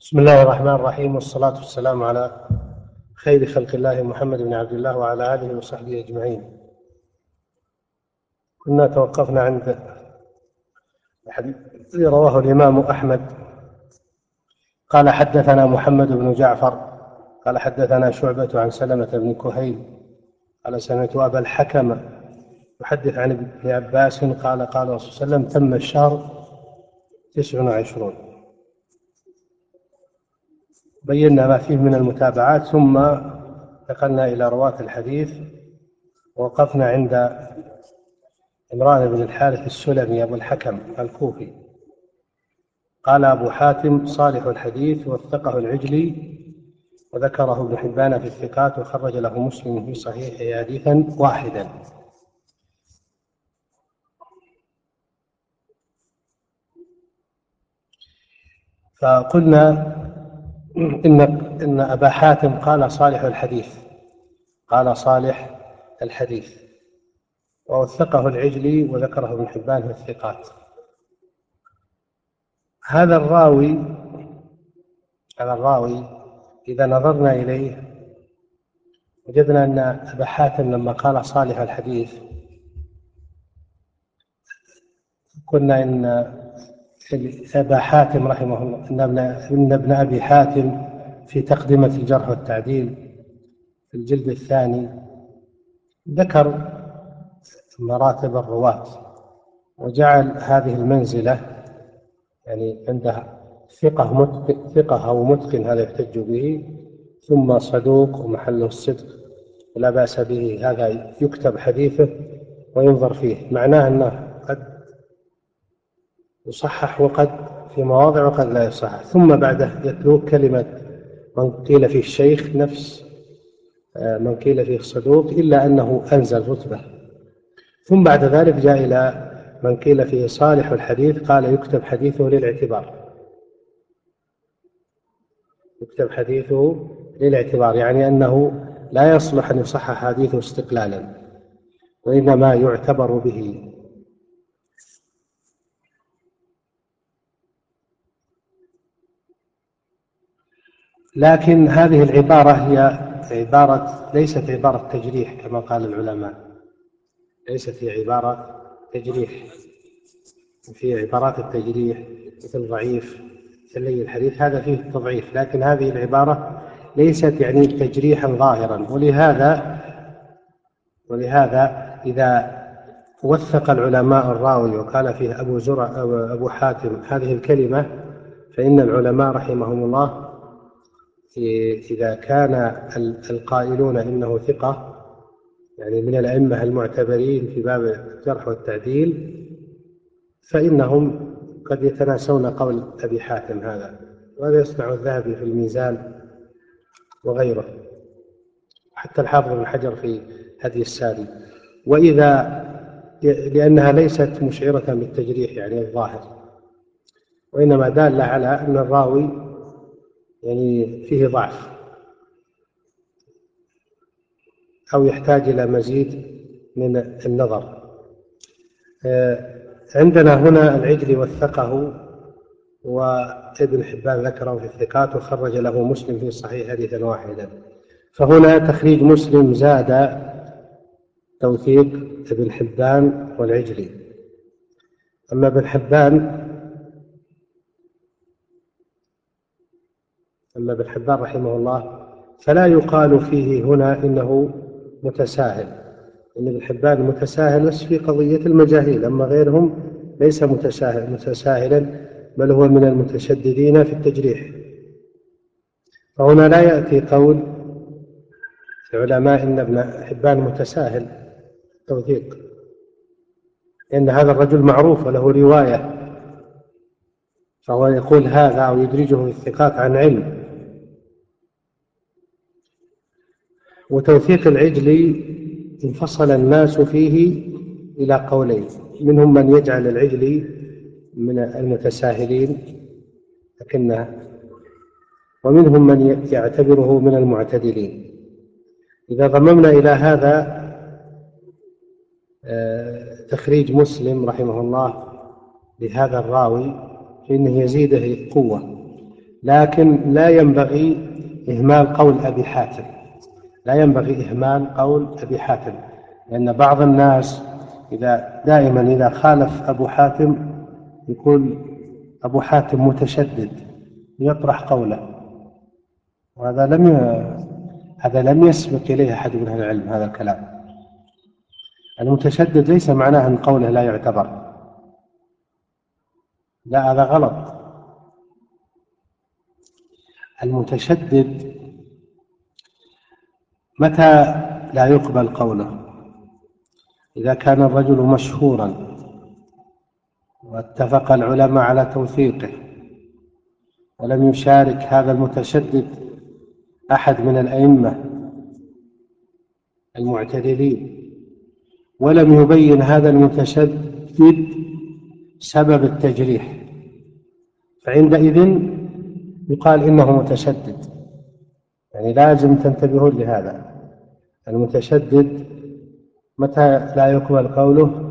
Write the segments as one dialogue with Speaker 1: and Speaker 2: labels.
Speaker 1: بسم الله الرحمن الرحيم والصلاة والسلام على خير خلق الله محمد بن عبد الله وعلى آله وصحبه أجمعين. كنا توقفنا عند الذي رواه الإمام أحمد. قال حدثنا محمد بن جعفر قال حدثنا شعبة عن سلمة بن كهيل قال سمعت أبا الحكم يحدث عن ابن عباس قال قال الرسول صلى الله عليه وسلم تم الشهر تسع وعشرون بينا ما فيه من المتابعات ثم نقلنا إلى رواة الحديث ووقفنا عند عمران بن الحارث السلمي أبو الحكم الكوفي. قال أبو حاتم صالح الحديث وثقه العجلي وذكره ابن حبان في الثقات وخرج له مسلم في صحيحه حديثا واحدا. فقلنا إن إن أبا حاتم قال صالح الحديث قال صالح الحديث. ووثقه العجلي وذكره ابن حبان في الثقات. هذا الراوي هذا الراوي إذا نظرنا إليه وجدنا أن أبا حاتم لما قال صالح الحديث قلنا إن أبا حاتم رحمه الله إن ابن, أبي حاتم في تقدمة الجرح والتعديل في الجلد الثاني ذكر مراتب الرواة وجعل هذه المنزلة يعني عنده ثقة متقن ثقة أو متقن هذا يحتج به ثم صدوق ومحله الصدق. ولا بأس به هذا يكتب حديثه وينظر فيه. معناه أنه يصحح وقد في مواضع وقد لا يصحح. ثم بعده يتلو كلمة من قيل فيه الشيخ نفس آه، من قيل فيه الصدوق إلا أنه أنزل رتبة. ثم بعد ذلك جاء إلى من قيل فيه صالح الحديث قال يكتب حديثه للاعتبار. يكتب حديثه للاعتبار يعني أنه لا يصلح أن يصحح حديثه استقلالا وإنما يعتبر به. لكن هذه العبارة هي عبارة ليست عبارة تجريح كما قال العلماء. ليست هي عبارة تجريح. في عبارات التجريح مثل ضعيف مثل الحديث هذا فيه تضعيف لكن هذه العبارة ليست يعني تجريحا ظاهرا. ولهذا ولهذا إذا وثق العلماء الراوي وقال فيه أبو زرع أبو حاتم هذه الكلمة فإن العلماء رحمهم الله إذا كان القائلون إنه ثقة يعني من الأئمة المعتبرين في باب الجرح والتعديل فإنهم قد يتناسون قول أبي حاتم هذا وهذا يصنع الذهبي في الميزان وغيره حتى الحافظ بن حجر في هدي الساري وإذا لأنها ليست مشعرة بالتجريح يعني الظاهر وإنما دالة على أن الراوي يعني فيه ضعف. أو يحتاج إلى مزيد من النظر. آه، عندنا هنا العجلي وثقه وابن حبان ذكره في الثقات وخرج له مسلم في الصحيح حديثا واحدا. فهنا تخريج مسلم زاد توثيق ابن حبان والعجلي. أما ابن حبان أما ابن حبان رحمه الله فلا يقال فيه هنا إنه متساهل. إن ابن حبان متساهل بس في قضية المجاهيل أما غيرهم ليس متساهل متساهلا بل هو من المتشددين في التجريح. فهنا لا يأتي قول العلماء إن ابن حبان متساهل. توثيق. لأن هذا الرجل معروف وله رواية فهو يقول هذا أو يدرجه الثقات عن علم. وتوثيق العجل انفصل الناس فيه إلى قولين. منهم من يجعل العجل من المتساهلين لكنه ومنهم من يعتبره من المعتدلين. إذا ضممنا إلى هذا آه، تخريج مسلم رحمه الله لهذا الراوي فإنه يزيده قوة لكن لا ينبغي إهمال قول أبي حاتم. لا ينبغي إهمال قول أبي حاتم لأن بعض الناس إذا دائما إذا خالف أبو حاتم يقول أبو حاتم متشدد يطرح قوله. وهذا لم ي... هذا لم يسبق إليه أحد من أهل العلم هذا الكلام. المتشدد ليس معناه أن قوله لا يعتبر. لا هذا غلط. المتشدد متى لا يقبل قوله؟ إذا كان الرجل مشهورا واتفق العلماء على توثيقه ولم يشارك هذا المتشدد أحد من الأئمة المعتدلين ولم يبين هذا المتشدد سبب التجريح فعندئذ يقال إنه متشدد. يعني لازم تنتبهون لهذا. المتشدد متى لا يقبل قوله؟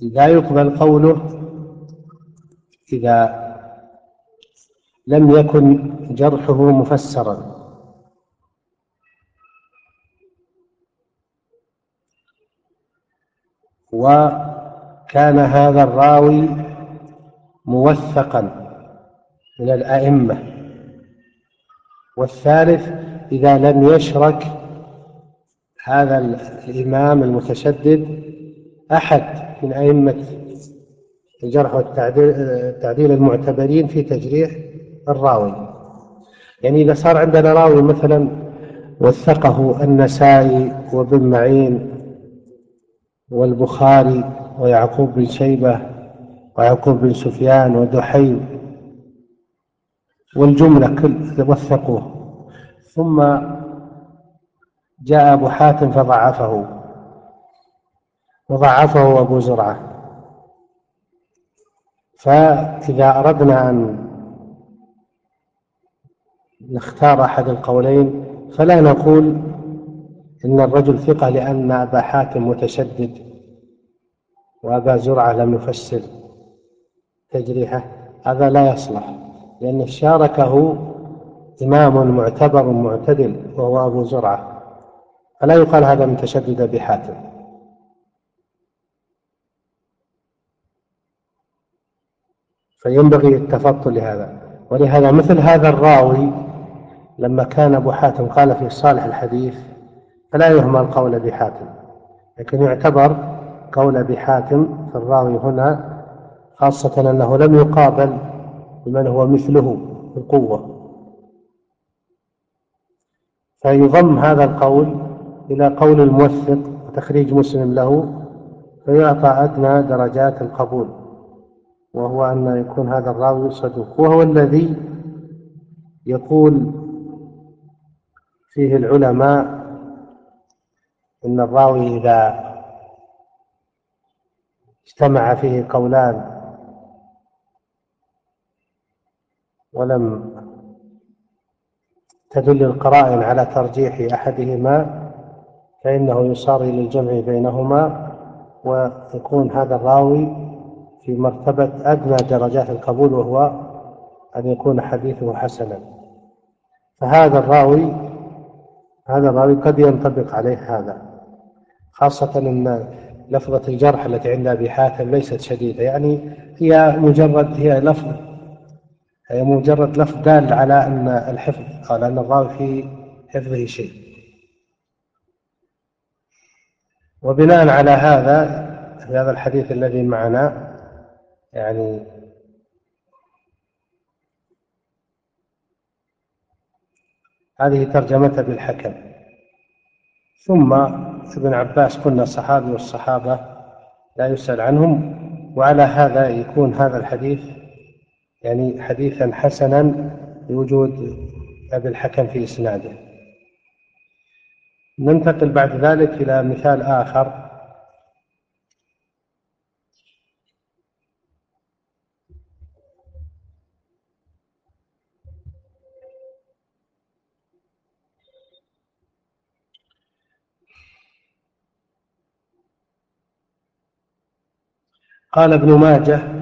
Speaker 1: لا يقبل قوله إذا لم يكن جرحه مفسرا. وكان هذا الراوي موثقا من الأئمة. والثالث إذا لم يشرك هذا الإمام المتشدد أحد من أئمة الجرح والتعديل المعتبرين في تجريح الراوي. يعني إذا صار عندنا راوي مثلا وثقه النسائي وابن معين والبخاري ويعقوب بن شيبة ويعقوب بن سفيان ودحيم والجملة كل وثقوه. ثم جاء أبو حاتم فضعفه. وضعفه أبو زرعة. فإذا أردنا أن نختار أحد القولين فلا نقول إن الرجل ثقة لأن أبا حاتم متشدد وأبا زرعة لم يفسر تجريحه. هذا لا يصلح. لأن شاركه إمام معتبر معتدل وهو أبو زرعة. فلا يقال هذا متشدد بحاتم؟ فينبغي التفطن لهذا. ولهذا مثل هذا الراوي لما كان أبو حاتم قال في صالح الحديث فلا يهمل قول أبي حاتم لكن يعتبر قول أبي حاتم في الراوي هنا خاصة أنه لم يقابل بمن هو مثله بالقوة فيضم هذا القول إلى قول الموثق وتخريج مسلم له فيعطى أدنى درجات القبول وهو أن يكون هذا الراوي صدوق. وهو الذي يقول فيه العلماء إن الراوي إذا اجتمع فيه قولان ولم تدل القرائن على ترجيح أحدهما فإنه يصار إلى الجمع بينهما ويكون هذا الراوي في مرتبة أدنى درجات القبول وهو أن يكون حديثه حسنا. فهذا الراوي هذا الراوي قد ينطبق عليه هذا خاصة أن لفظة الجرح التي عند أبي حاتم ليست شديدة يعني هي مجرد هي لفظ هي مجرد لفظ دال على أن الحفظ على أن الراوي في حفظه شيء. وبناء على هذا في هذا الحديث الذي معنا يعني هذه ترجمته بالحكم. ثم ابن عباس قلنا صحابي والصحابة لا يسأل عنهم وعلى هذا يكون هذا الحديث يعني حديثا حسنا لوجود أبي الحكم في إسناده. ننتقل بعد ذلك إلى مثال آخر. قال ابن ماجه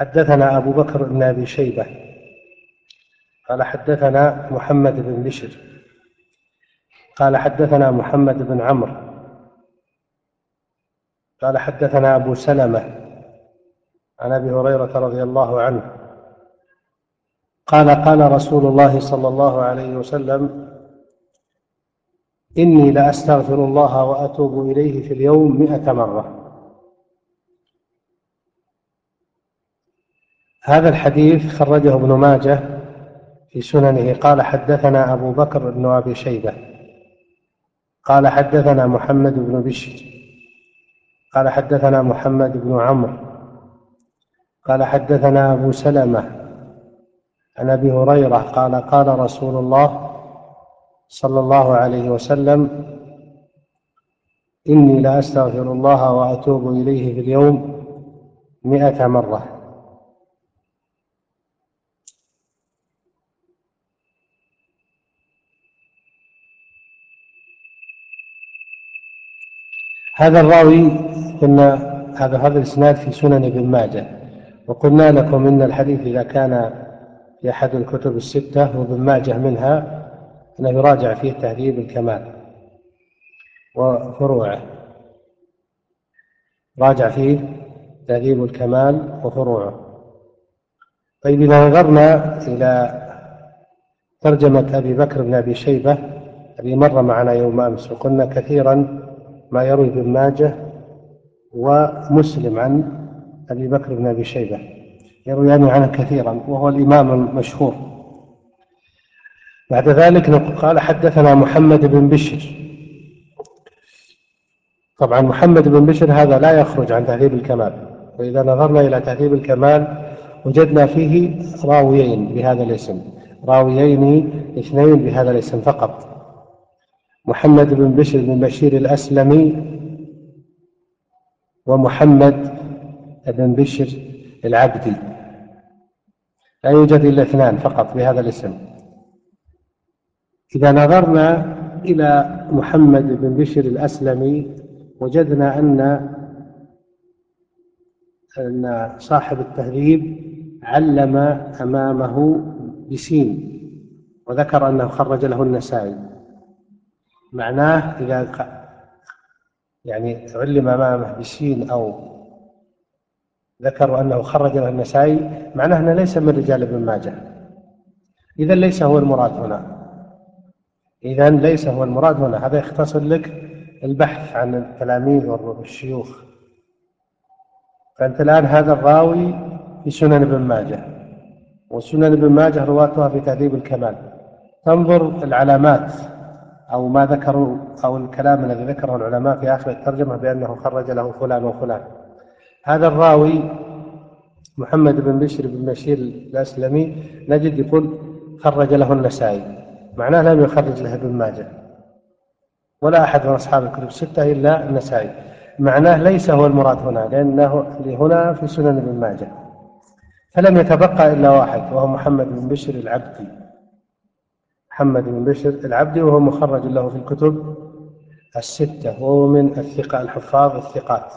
Speaker 1: حدثنا أبو بكر بن أبي شيبة قال حدثنا محمد بن بشر قال حدثنا محمد بن عمرو قال حدثنا أبو سلمة عن أبي هريرة رضي الله عنه قال قال رسول الله صلى الله عليه وسلم إني لأستغفر الله وأتوب إليه في اليوم مئة مرة. هذا الحديث خرجه ابن ماجه في سننه. قال حدثنا أبو بكر بن أبي شيبة. قال حدثنا محمد بن بشر. قال حدثنا محمد بن عمرو. قال حدثنا أبو سلمة عن أبي هريرة. قال قال رسول الله صلى الله عليه وسلم إني لأستغفر الله وأتوب إليه في اليوم مئة مرة. هذا الراوي قلنا هذا هذا الإسناد في سنن ابن ماجه وقلنا لكم إن الحديث إذا كان في أحد الكتب الستة وابن ماجه منها أنه يراجع فيه تهذيب الكمال وفروعه. راجع فيه تهذيب الكمال وفروعه. طيب إذا نظرنا إلى ترجمة أبي بكر بن أبي شيبة الذي مر معنا يوم أمس وقلنا كثيرا ما يروي ابن ماجه ومسلم عن أبي بكر بن أبي شيبة. يرويان عنه كثيرا وهو الإمام المشهور. بعد ذلك قال حدثنا محمد بن بشر. طبعا محمد بن بشر هذا لا يخرج عن تهذيب الكمال. وإذا نظرنا إلى تهذيب الكمال وجدنا فيه راويين بهذا الاسم. راويين اثنين بهذا الاسم فقط. محمد بن بشر بن بشير الأسلمي ومحمد بن بشر العبدي. لا يوجد إلا اثنان فقط بهذا الاسم. إذا نظرنا إلى محمد بن بشر الأسلمي وجدنا أن أن صاحب التهذيب علم أمامه بسين وذكر أنه خرج له النسائي. معناه إذا يعني علم أمامه بسين أو ذكروا أنه خرج له النسائي معناه أنه ليس من رجال ابن ماجه. إذا ليس هو المراد هنا. إذا ليس هو المراد هنا. هذا يختصر لك البحث عن التلاميذ والشيوخ فأنت الآن هذا الراوي في سنن ابن ماجه. وسنن ابن ماجه رواتها في تهذيب الكمال. تنظر العلامات. أو ما ذكروا أو الكلام الذي ذكره العلماء في آخر الترجمة بأنه خرج له فلان وفلان. هذا الراوي محمد بن بشر بن بشير الأسلمي نجد يقول خرج له النسائي. معناه لم يخرج له ابن ماجه. ولا أحد من أصحاب الكتب الستة إلا النسائي. معناه ليس هو المراد هنا لأنه هنا في سنن ابن ماجه. فلم يتبقى إلا واحد وهو محمد بن بشر العبدي. محمد بن بشر العبدي وهو مخرج له في الكتب الستة وهو من الثقة الحفاظ الثقات.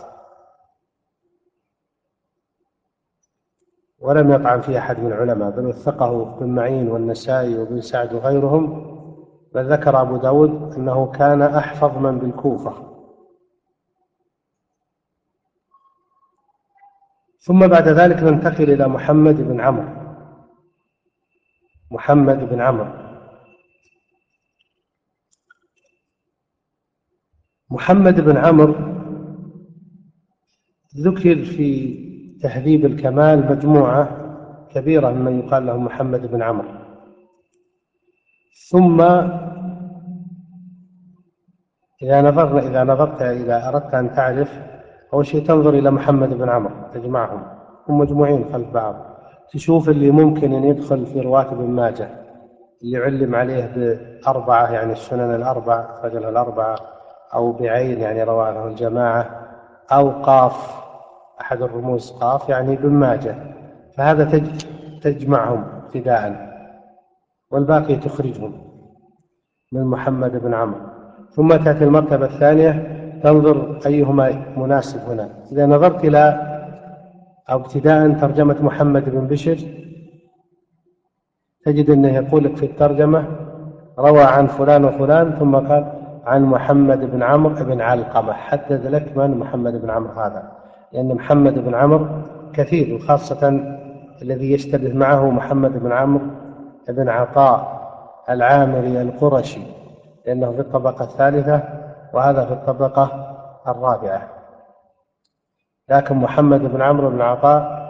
Speaker 1: ولم يطعن فيه أحد من العلماء بل وثقه ابن معين والنسائي وابن سعد وغيرهم. بل ذكر أبو داود أنه كان أحفظ من بالكوفة. ثم بعد ذلك ننتقل إلى محمد بن عمرو. محمد بن عمرو. محمد بن عمرو ذكر في تهذيب الكمال مجموعة كبيرة ممن يقال له محمد بن عمرو. ثم إذا نظرنا إذا نظرت إذا أردت أن تعرف أول شيء تنظر إلى محمد بن عمرو تجمعهم. هم مجموعين خلف بعض. تشوف اللي ممكن أن يدخل في رواة ابن ماجه اللي علم عليه بأربعة يعني السنن الأربع رجل الأربعة. أو بعين يعني رواه له الجماعة أو قاف أحد الرموز قاف يعني ابن ماجه. فهذا تجمعهم ابتداء والباقي تخرجهم من محمد بن عمرو. ثم تأتي المرتبة الثانية تنظر أيهما مناسب هنا. إذا نظرت إلى أو ابتداء ترجمة محمد بن بشر تجد أنه يقول لك في الترجمة روى عن فلان وفلان ثم قال عن محمد بن عمرو بن علقمة. حدد لك من محمد بن عمرو هذا. لأن محمد بن عمرو كثير وخاصة الذي يشتبه معه محمد بن عمرو بن عطاء العامري القرشي لأنه في الطبقة الثالثة وهذا في الطبقة الرابعة. لكن محمد بن عمرو بن عطاء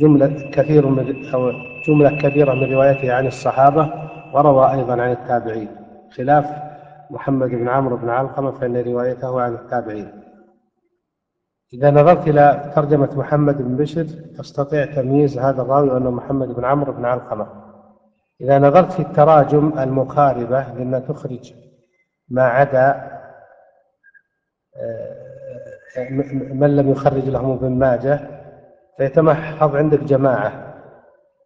Speaker 1: جملة كثير من أو جملة كبيرة من روايته عن الصحابة وروى أيضا عن التابعين. خلاف محمد بن عمرو بن علقمة فإن روايته عن التابعين. إذا نظرت إلى ترجمة محمد بن بشر تستطيع تمييز هذا الراوي أنه محمد بن عمرو بن علقمة. إذا نظرت في التراجم المقاربة لأنها تخرج ما عدا آه، من لم يخرج لهم ابن ماجه فيتمحض عندك جماعة.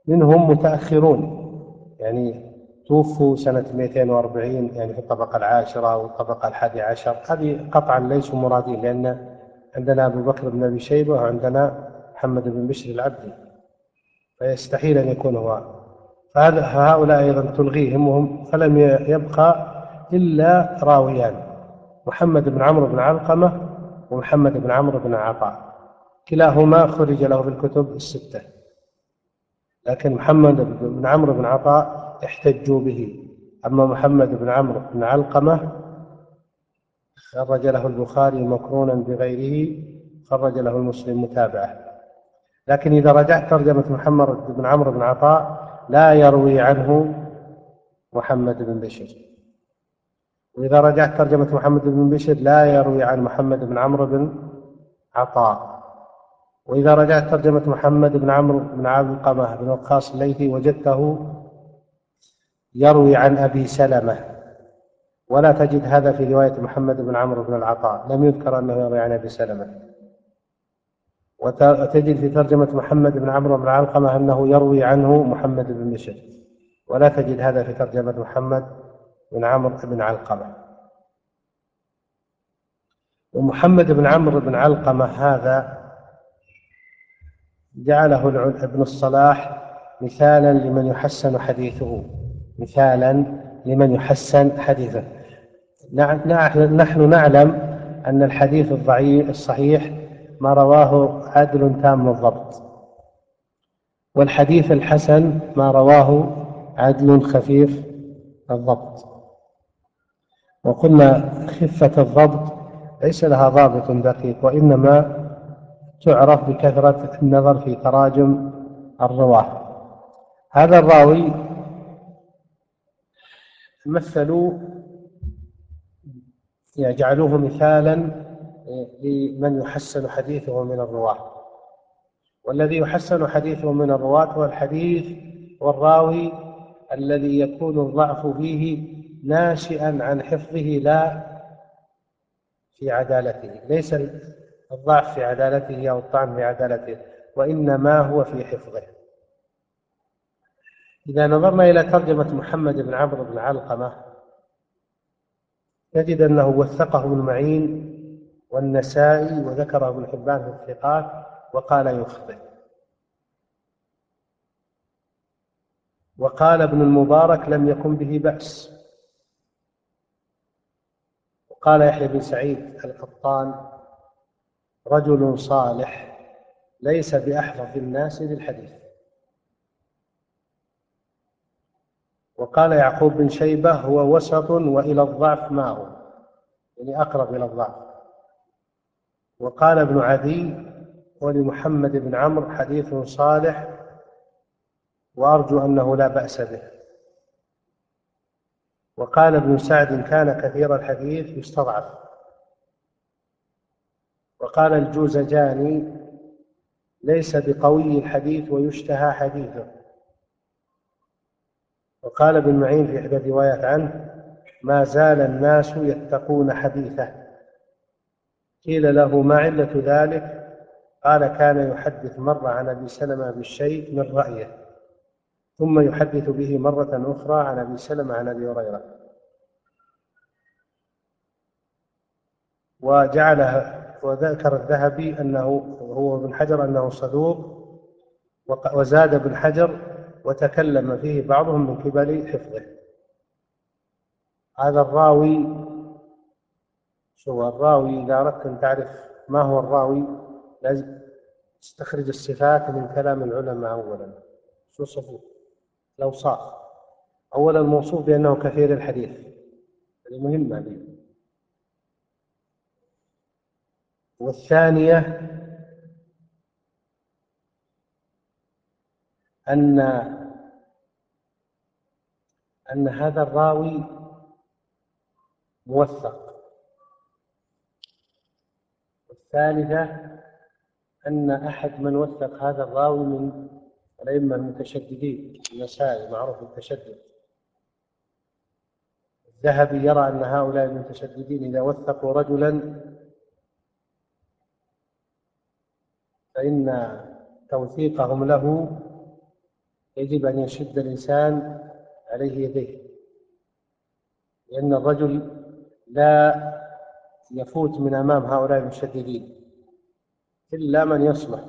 Speaker 1: منهم متأخرون. يعني توفوا سنة 240 يعني في الطبقة العاشرة والطبقة الحادية عشر. هذه قطعا ليسوا مرادين لأن عندنا أبو بكر بن أبي شيبة وعندنا محمد بن بشر العبدي فيستحيل أن يكون هو. فهذا هؤلاء أيضا تلغيهم وهم فلم يبقى إلا راويان محمد بن عمرو بن علقمة ومحمد بن عمرو بن عطاء. كلاهما خرج له في الكتب الستة لكن محمد بن عمرو بن عطاء احتجوا به. أما محمد بن عمرو بن علقمة خرج له البخاري مقرونا بغيره خرج له المسلم متابعة. لكن إذا رجعت ترجمة محمد بن عمرو بن عطاء لا يروي عنه محمد بن بشر وإذا رجعت ترجمة محمد بن بشر لا يروي عن محمد بن عمرو بن عطاء. وإذا رجعت ترجمة محمد بن عمرو بن علقمة بن وقاص الليثي وجدته يروي عن أبي سلمة. ولا تجد هذا في رواية محمد بن عمرو بن العطاء. لم يذكر أنه يروي عن أبي سلمة. وتجد في ترجمة محمد بن عمرو بن علقمة أنه يروي عنه محمد بن بشر. ولا تجد هذا في ترجمة محمد بن عمرو بن علقمة. ومحمد بن عمرو بن علقمة هذا جعله ابن الصلاح مثالا لمن يحسن حديثه. مثالا لمن يحسن حديثه. نحن نعلم أن الحديث الضعيف الصحيح ما رواه عدل تام الضبط والحديث الحسن ما رواه عدل خفيف الضبط وقلنا خفة الضبط ليس لها ضابط دقيق وإنما تعرف بكثرة النظر في تراجم الرواة. هذا الراوي مثلوا يجعلوه مثالا لمن يحسن حديثه من الرواة. والذي يحسن حديثه من الرواة هو الحديث والراوي الذي يكون الضعف فيه ناشئا عن حفظه لا في عدالته. ليس الضعف في عدالته أو الطعن في عدالته وإنما هو في حفظه. إذا نظرنا إلى ترجمة محمد بن عمرو بن علقمة نجد أنه وثقه ابن معين والنسائي وذكره ابن حبان في الثقات وقال يخطئ وقال ابن المبارك لم يكن به بأس. وقال يحيى بن سعيد القطان رجل صالح ليس بأحفظ الناس للحديث وقال يعقوب بن شيبة هو وسط وإلى الضعف ما هو يعني أقرب إلى الضعف. وقال ابن عدي ولمحمد بن عمرو حديث صالح وأرجو أنه لا بأس به. وقال ابن سعد كان كثير الحديث يستضعف. وقال الجوزجاني ليس بقوي الحديث ويشتهى حديثه. وقال ابن معين في إحدى الروايات عنه ما زال الناس يتقون حديثه. قيل له ما علة ذلك؟ قال كان يحدث مرة عن أبي سلمة بالشيء من رأيه ثم يحدث به مرة أخرى عن أبي سلمة عن أبي هريرة. وجعلها وذكر الذهبي أنه هو ابن حجر أنه صدوق وزاد ابن حجر وتكلم فيه بعضهم من قبل حفظه. هذا الراوي شو الراوي؟ إذا أردت أن تعرف ما هو الراوي لازم تستخرج الصفات من كلام العلماء أولا. شو صفوه الأوصاف. أولا الموصوف بأنه كثير الحديث. هذه مهمة دي. والثانية أن أن هذا الراوي موثق. والثالثة أن أحد من وثق هذا الراوي من الأئمة المتشددين النسائي معروف بالتشدد. الذهبي يرى أن هؤلاء المتشددين إذا وثقوا رجلا فإن توثيقهم له يجب أن يشد الإنسان عليه يديه لأن الرجل لا يفوت من أمام هؤلاء المشددين إلا من يصلح.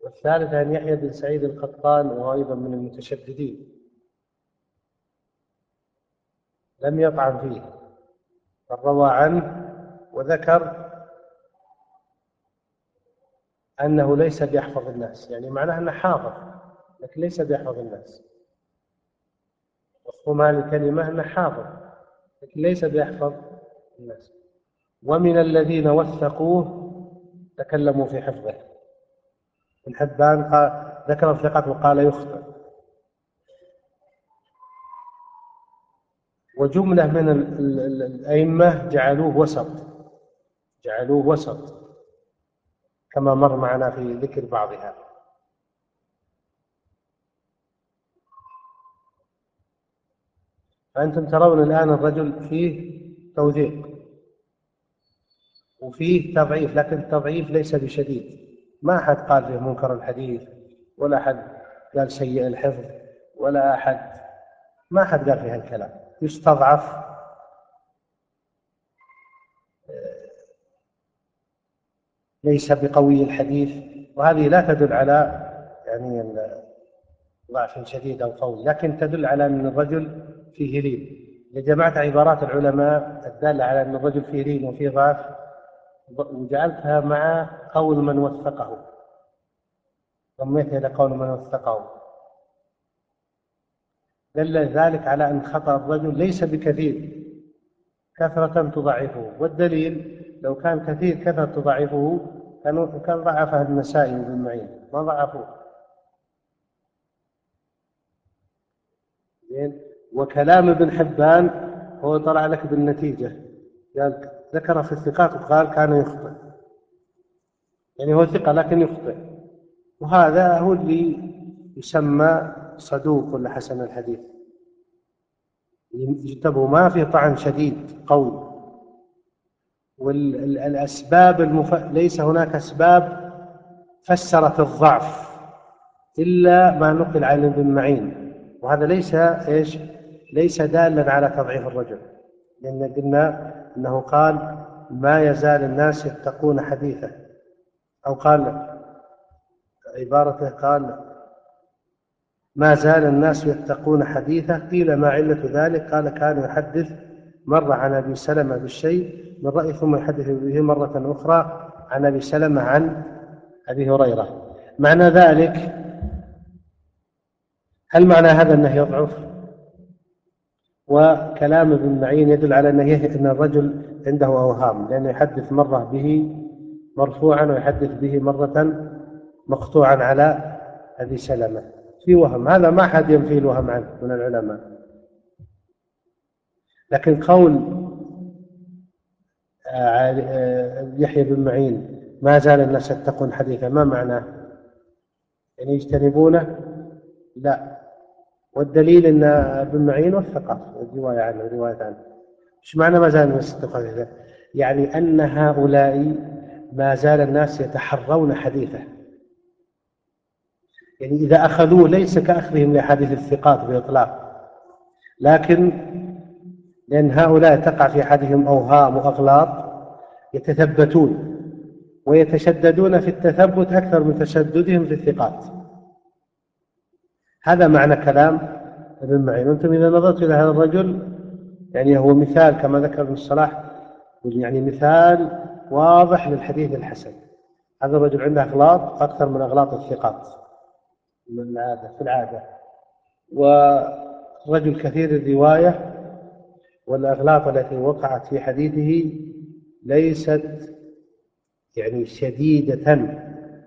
Speaker 1: والثالثة أن يحيى بن سعيد القطان وهو أيضا من المتشددين. لم يطعن فيه بل روى عنه وذكر أنه ليس بيحفظ الناس يعني معناه أنه حافظ. لكن ليس بيحفظ الناس. مفهوم هذه الكلمة أنه حافظ لكن ليس بيحفظ الناس. ومن الذين وثقوه تكلموا في حفظه. ابن حبان قال ذكر الثقات وقال يخطئ. وجملة من الأئمة جعلوه وسط. جعلوه وسط. كما مر معنا في ذكر بعضها. فأنتم ترون الآن الرجل فيه توثيق وفيه تضعيف لكن التضعيف ليس بشديد. ما أحد قال فيه منكر الحديث ولا أحد قال سيء الحفظ ولا أحد ما أحد قال في هالكلام. يستضعف ليس بقوي الحديث. وهذه لا تدل على يعني ضعف شديد أو قوي لكن تدل على أن الرجل فيه لين إذا جمعت عبارات العلماء الدالة على أن الرجل فيه لين وفيه ضعف وجعلتها مع قول من وثقه. ضميتها إلى قول من وثقه. دل ذلك على أن خطأ الرجل ليس بكثير كثرة تضعفه. والدليل لو كان كثير كثرة تضعفه كان كان ضعفه النسائي وابن معين ما ضعفوه زين وكلام ابن حبان هو طلع لك بالنتيجة. قال ذكر في الثقات وقال كان يخطئ. يعني هو ثقة لكن يخطئ. وهذا هو اللي يسمى صدوق ولا حسن الحديث. يجتبه ما في طعن شديد قوي. والأسباب المف... ليس هناك أسباب فسرت الضعف إلا ما نقل عن ابن معين. وهذا ليس إيش؟ ليس دالا على تضعيف الرجل لأن قلنا أنه قال ما يزال الناس يتقون حديثه أو قال عبارته قال ما زال الناس يتقون حديثه قيل ما علة ذلك؟ قال كان يحدث مرة عن أبي سلمة بالشيء من رأي ثم يحدث به مرة أخرى عن أبي سلمة عن أبي هريرة. معنى ذلك هل معنى هذا أنه يضعف؟ وكلام ابن معين يدل على أنه أن الرجل عنده أوهام لأنه يحدث مرة به مرفوعا ويحدث به مرة مقطوعا على أبي سلمة. في وهم. هذا ما أحد ينفي الوهم عنه من العلماء. لكن قول آه، يحيى بن معين ما زال الناس يتقون حديثه ما معناه؟ يعني يجتنبونه؟ لا. والدليل إن ابن معين وثقه الروايه عنه الروايه عنه. إيش معنى ما زال الناس يعني أن هؤلاء ما زال الناس يتحرون حديثه. يعني إذا أخذوه ليس كأخذهم لحديث الثقات بإطلاق لكن لأن هؤلاء تقع في أحدهم أوهام وأغلاط يتثبتون ويتشددون في التثبت أكثر من تشددهم في الثقات. هذا معنى كلام ابن معين. أنتم إذا نظرت إلى هذا الرجل يعني هو مثال كما ذكر ابن الصلاح يعني مثال واضح للحديث الحسن. هذا الرجل عنده أغلاط أكثر من أغلاط الثقات من العادة في العادة. ورجل كثير الرواية والأغلاط التي وقعت في حديثه ليست يعني شديدة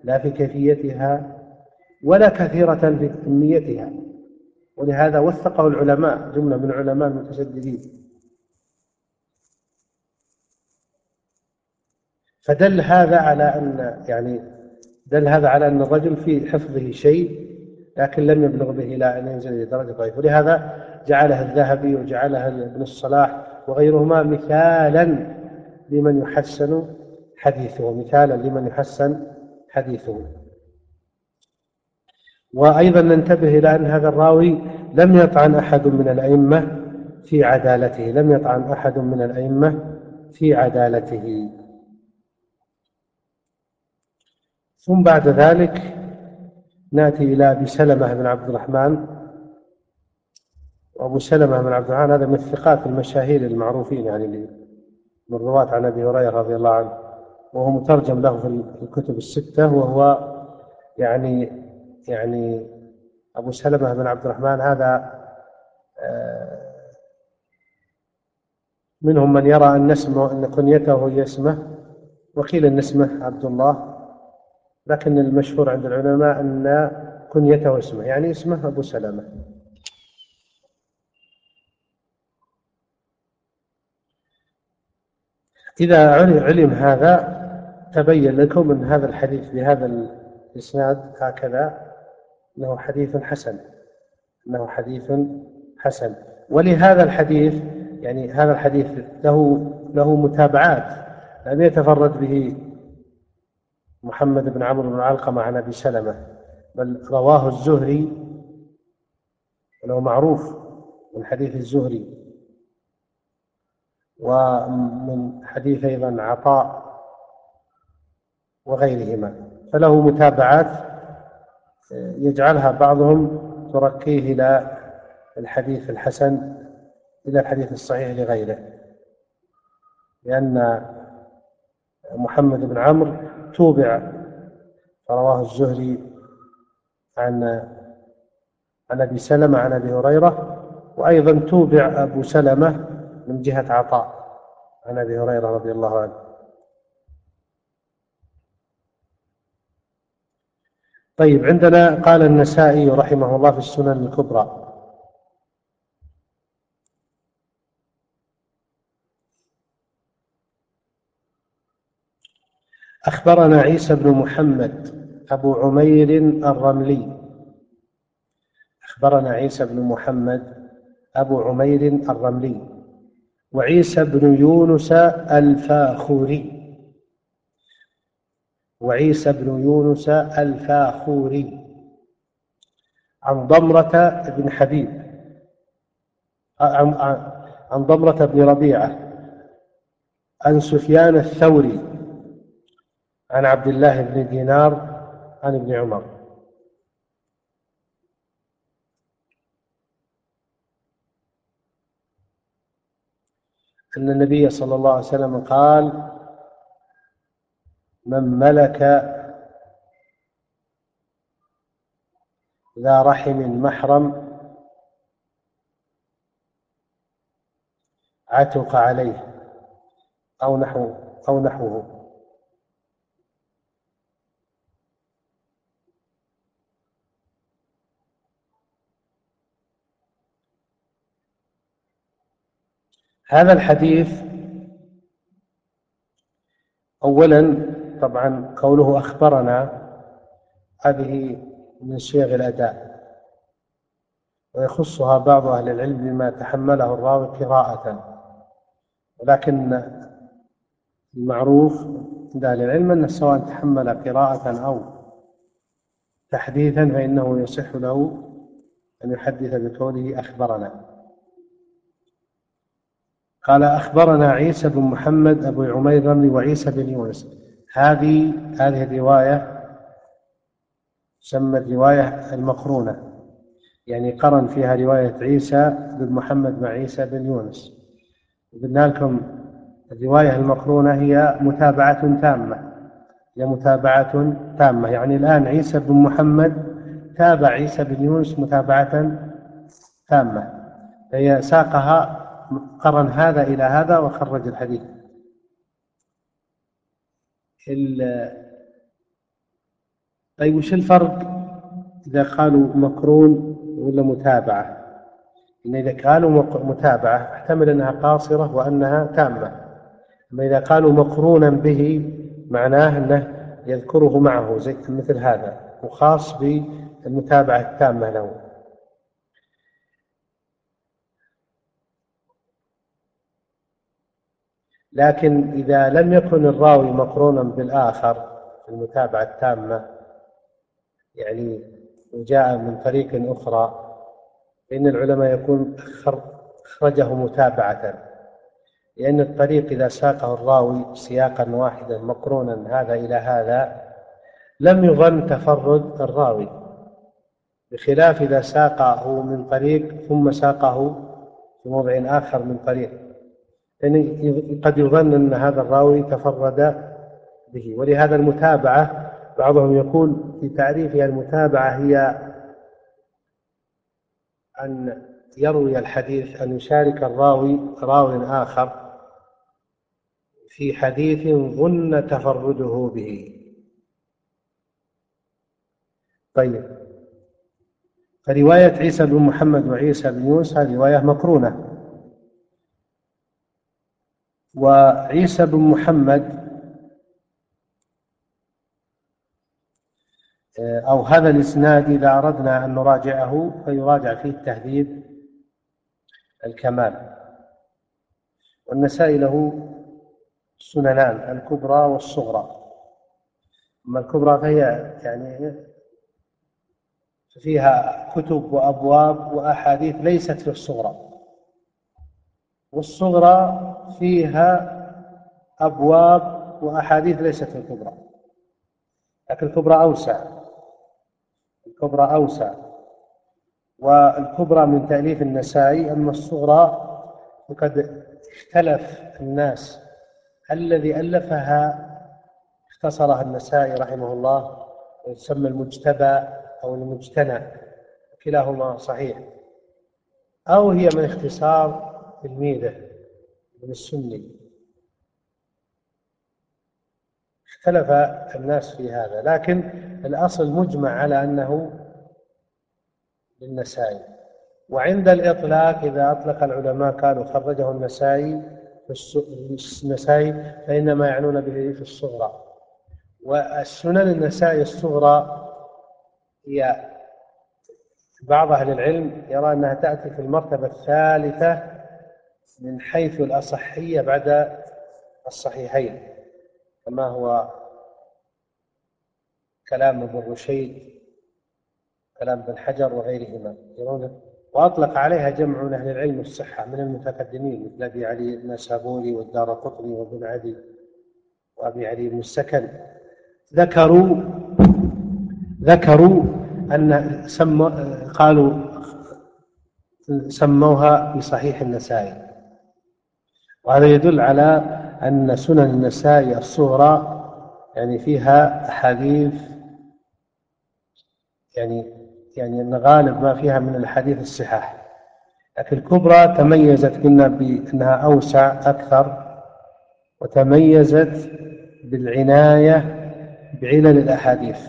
Speaker 1: لا في كيفيتها ولا كثيرة في كميتها. ولهذا وثقه العلماء جملة من علماء المتشددين. فدل هذا على أن يعني دل هذا على أن الرجل في حفظه شيء لكن لم يبلغ به إلى أن ينزل إلى درجة ضعيف ولهذا جعلها الذهبي وجعلها ابن الصلاح وغيرهما مثالا لمن يحسن حديثه مثالا لمن يحسن حديثه. وأيضا ننتبه إلى أن هذا الراوي لم يطعن أحد من الأئمة في عدالته لم يطعن أحد من الأئمة في عدالته. ثم بعد ذلك نأتي إلى أبي سلمة بن عبد الرحمن. وأبو سلمة بن عبد الرحمن هذا من الثقات المشاهير المعروفين يعني من رواة عن أبي هريرة رضي الله عنه وهو مترجم له في الكتب الستة وهو يعني يعني أبو سلمة بن عبد الرحمن هذا آه، منهم من يرى أن اسمه أن كنيته هي اسمه وقيل أن اسمه عبد الله لكن المشهور عند العلماء أن كنيته اسمه يعني اسمه أبو سلمة. إذا علم هذا تبين لكم أن هذا الحديث بهذا الإسناد هكذا. أنه حديث حسن. أنه حديث حسن. ولهذا الحديث يعني هذا الحديث له له متابعات. لم يتفرد به محمد بن عمرو بن علقمة عن أبي سلمة بل رواه الزهري وله معروف من حديث الزهري. ومن حديث أيضا عطاء وغيرهما. فله متابعات. يجعلها بعضهم تركيه إلى الحديث الحسن إلى الحديث الصحيح لغيره. لأن محمد بن عمرو توبع فرواه الزهري عن عن أبي سلمة عن أبي هريرة وأيضا توبع أبو سلمة من جهة عطاء عن أبي هريرة رضي الله عنه. طيب عندنا قال النسائي رحمه الله في السنن الكبرى. أخبرنا عيسى بن محمد أبو عمير الرملي. أخبرنا عيسى بن محمد أبو عمير الرملي. وعيسى بن يونس الفاخوري. وعيسى بن يونس الفاخوري عن ضمرة بن حبيب عن, عن ضمرة بن ربيعة عن سفيان الثوري عن عبد الله بن دينار عن ابن عمر. أن النبي صلى الله عليه وسلم قال من ملك ذا رحم محرم عتق عليه أو نحو أو نحوه. هذا الحديث أولا طبعا قوله أخبرنا هذه من صيغ الأداء. ويخصها بعض أهل العلم بما تحمله الراوي قراءة. ولكن المعروف عند أهل العلم أنه سواء تحمل قراءة أو تحديثا فإنه يصح له أن يحدث بقوله أخبرنا. قال أخبرنا عيسى بن محمد أبو عمير وعيسى بن يونس. هذه هذه الرواية تسمى الرواية المقرونة يعني قرن فيها رواية عيسى بن محمد مع عيسى بن يونس. قلنا لكم الرواية المقرونة هي متابعة تامة هي متابعة تامة يعني الآن عيسى بن محمد تابع عيسى بن يونس متابعة تامة فهي ساقها قرن هذا إلى هذا وخرج الحديث. طيب وش الفرق إذا قالوا مقرون ولا متابعة؟ إن إذا قالوا متابعة أحتمل أنها قاصرة وأنها تامة. أما إذا قالوا مقرونا به معناه أنه يذكره معه زي مثل هذا وخاص بالمتابعة التامة له. لكن إذا لم يكن الراوي مقرونا بالآخر في المتابعة التامة يعني وجاء من طريق أخرى فإن العلماء يكون أخرجه متابعة. لأن الطريق إذا ساقه الراوي سياقا واحدا مقرونا هذا إلى هذا لم يظن تفرد الراوي. بخلاف إذا ساقه من طريق ثم ساقه في موضع آخر من طريق. يعني قد يظن أن هذا الراوي تفرد به. ولهذا المتابعة بعضهم يقول في تعريفها المتابعة هي أن يروي الحديث أن يشارك الراوي راو آخر في حديث ظن تفرده به. طيب. فرواية عيسى بن محمد وعيسى بن هذه رواية مقرونة وعيسى بن محمد أو هذا الإسناد إذا أردنا أن نراجعه فيراجع فيه التهذيب الكمال. والنسائي له سننان الكبرى والصغرى. أما الكبرى فهي يعني فيها كتب وأبواب وأحاديث ليست في الصغرى. والصغرى فيها أبواب وأحاديث ليست في الكبرى. لكن الكبرى أوسع. الكبرى أوسع. والكبرى من تأليف النسائي أما الصغرى فقد اختلف الناس. الذي ألفها اختصرها النسائي رحمه الله ويسمى المجتبى أو المجتنى كلاهما صحيح. أو هي من اختصار تلميذه من السني. اختلف الناس في هذا لكن الأصل مجمع على أنه للنسائي. وعند الإطلاق إذا أطلق العلماء قالوا خرجه النسائي النسائي فإنما يعنون به في الصغرى. والسنن النسائي الصغرى هي بعض أهل العلم يرى أنها تأتي في المرتبة الثالثة من حيث الأصحية بعد الصحيحين كما هو كلام ابن رشيد كلام ابن حجر وغيرهما. وأطلق عليها جمع من أهل العلم الصحة من المتقدمين مثل أبي علي النسابوري والدار قطني وابن عدي وأبي علي بن السكن. ذكروا ذكروا أن سموا قالوا سموها بصحيح النسائي. وهذا يدل على أن سنن النسائي الصغرى يعني فيها أحاديث يعني يعني أن غالب ما فيها من الأحاديث الصحاح لكن الكبرى تميزت قلنا بأنها أوسع أكثر وتميزت بالعناية بعلل الأحاديث.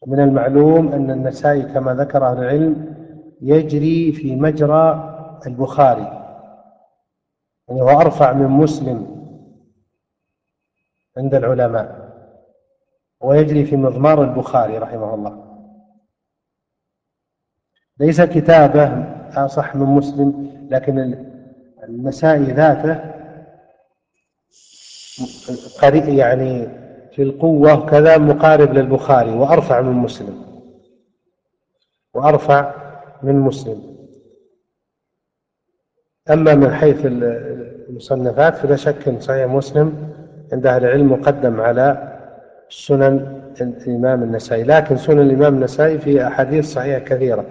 Speaker 1: ومن المعلوم أن النسائي كما ذكر أهل العلم يجري في مجرى البخاري. يعني هو أرفع من مسلم عند العلماء ويجري في مضمار البخاري رحمه الله. ليس كتابه أصح من مسلم لكن النسائي ذاته يعني في القوة كذا مقارب للبخاري وأرفع من مسلم. وأرفع من مسلم. أما من حيث المصنفات فلا شك أن صحيح مسلم عند أهل العلم مقدم على سنن الإمام النسائي لكن سنن الإمام النسائي في أحاديث صحيحة كثيرة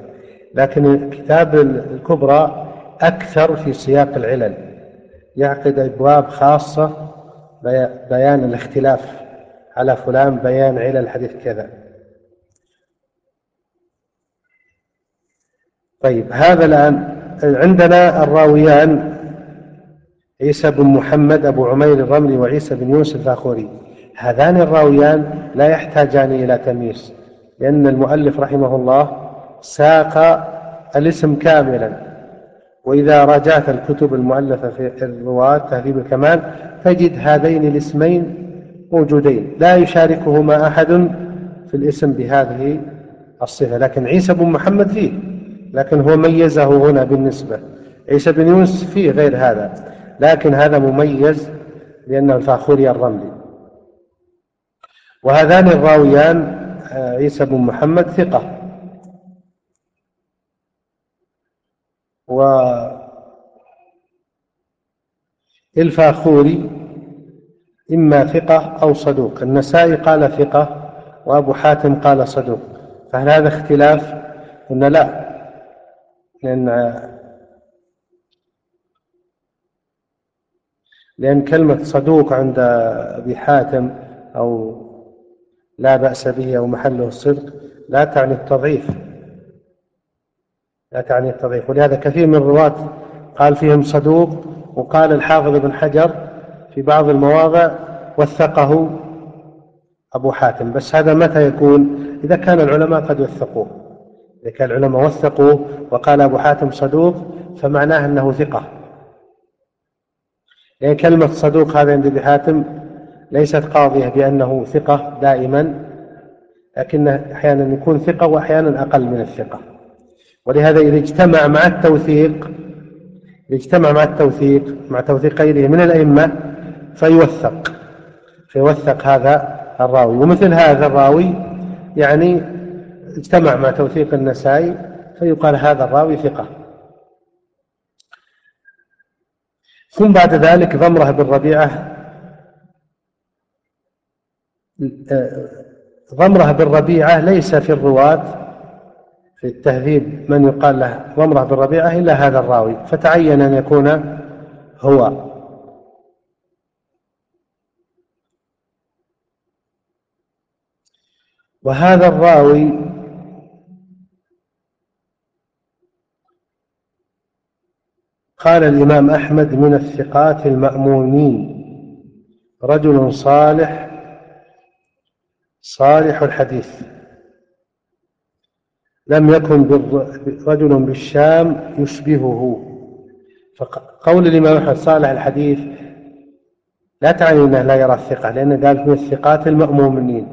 Speaker 1: لكن كتاب الكبرى أكثر في سياق العلل يعقد أبواب خاصة بيان الاختلاف على فلان بيان علل الحديث كذا. طيب هذا الآن عندنا الراويان عيسى بن محمد أبو عمير الرملي وعيسى بن يوسف الفاخوري. هذان الراويان لا يحتاجان إلى تمييز لأن المؤلف رحمه الله ساق الاسم كاملا. وإذا راجعت الكتب المؤلفة في الرواة تهذيب الكمال تجد هذين الاسمين موجودين. لا يشاركهما أحد في الاسم بهذه الصفة لكن عيسى بن محمد فيه. لكن هو ميزه هنا بالنسبة. عيسى بن يونس فيه غير هذا لكن هذا مميز لأنه الفاخوري الرملي. وهذان الراويان آه، عيسى بن محمد ثقة. والفاخوري إما ثقة أو صدوق. النسائي قال ثقة وأبو حاتم قال صدوق. فهل هذا اختلاف؟ قلنا لا. لأن لأن كلمة صدوق عند أبي حاتم أو لا بأس به أو محله الصدق لا تعني التضعيف. لا تعني التضعيف. ولهذا كثير من الرواة قال فيهم صدوق وقال الحافظ بن حجر في بعض المواضع وثقه أبو حاتم. بس هذا متى يكون؟ إذا كان العلماء قد وثقوه. إذا كان العلماء وثقوه وقال أبو حاتم صدوق فمعناه أنه ثقة. يعني كلمة صدوق هذا عند أبي حاتم ليست قاضية بأنه ثقة دائما لكنه أحيانا يكون ثقة وأحيانا أقل من الثقة. ولهذا إذا اجتمع مع التوثيق إذا اجتمع مع التوثيق مع توثيق غيره من الأئمة فيوثق. فيوثق هذا الراوي. ومثل هذا الراوي يعني اجتمع مع توثيق النسائي فيقال هذا الراوي ثقة. ثم بعد ذلك ضمرة بن ربيعة ضمرة بن ربيعة ليس في الرواة في التهذيب من يقال له ضمرة بن ربيعة إلا هذا الراوي فتعين أن يكون هو. وهذا الراوي قال الإمام أحمد من الثقات المأمونين رجل صالح صالح الحديث. لم يكن رجل بالشام يشبهه. فقول الإمام أحمد صالح الحديث لا تعني أنه لا يرى الثقة لأنه قال من الثقات المأمومين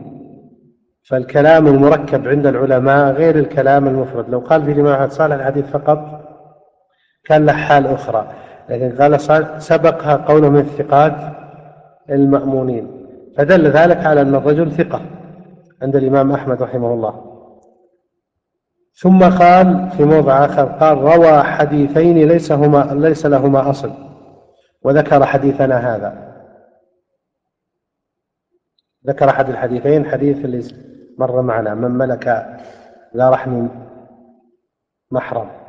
Speaker 1: فالكلام المركب عند العلماء غير الكلام المفرد. لو قال في الإمام أحمد صالح الحديث فقط كان له حال أخرى لكن قال سبقها قول من الثقات المأمونين. فدل ذلك على أن الرجل ثقة عند الإمام أحمد رحمه الله. ثم قال في موضع آخر قال روى حديثين ليس هما ليس لهما أصل وذكر حديثنا هذا. ذكر أحد الحديثين حديث اللي مر معنا من ملك ذا رحم محرم.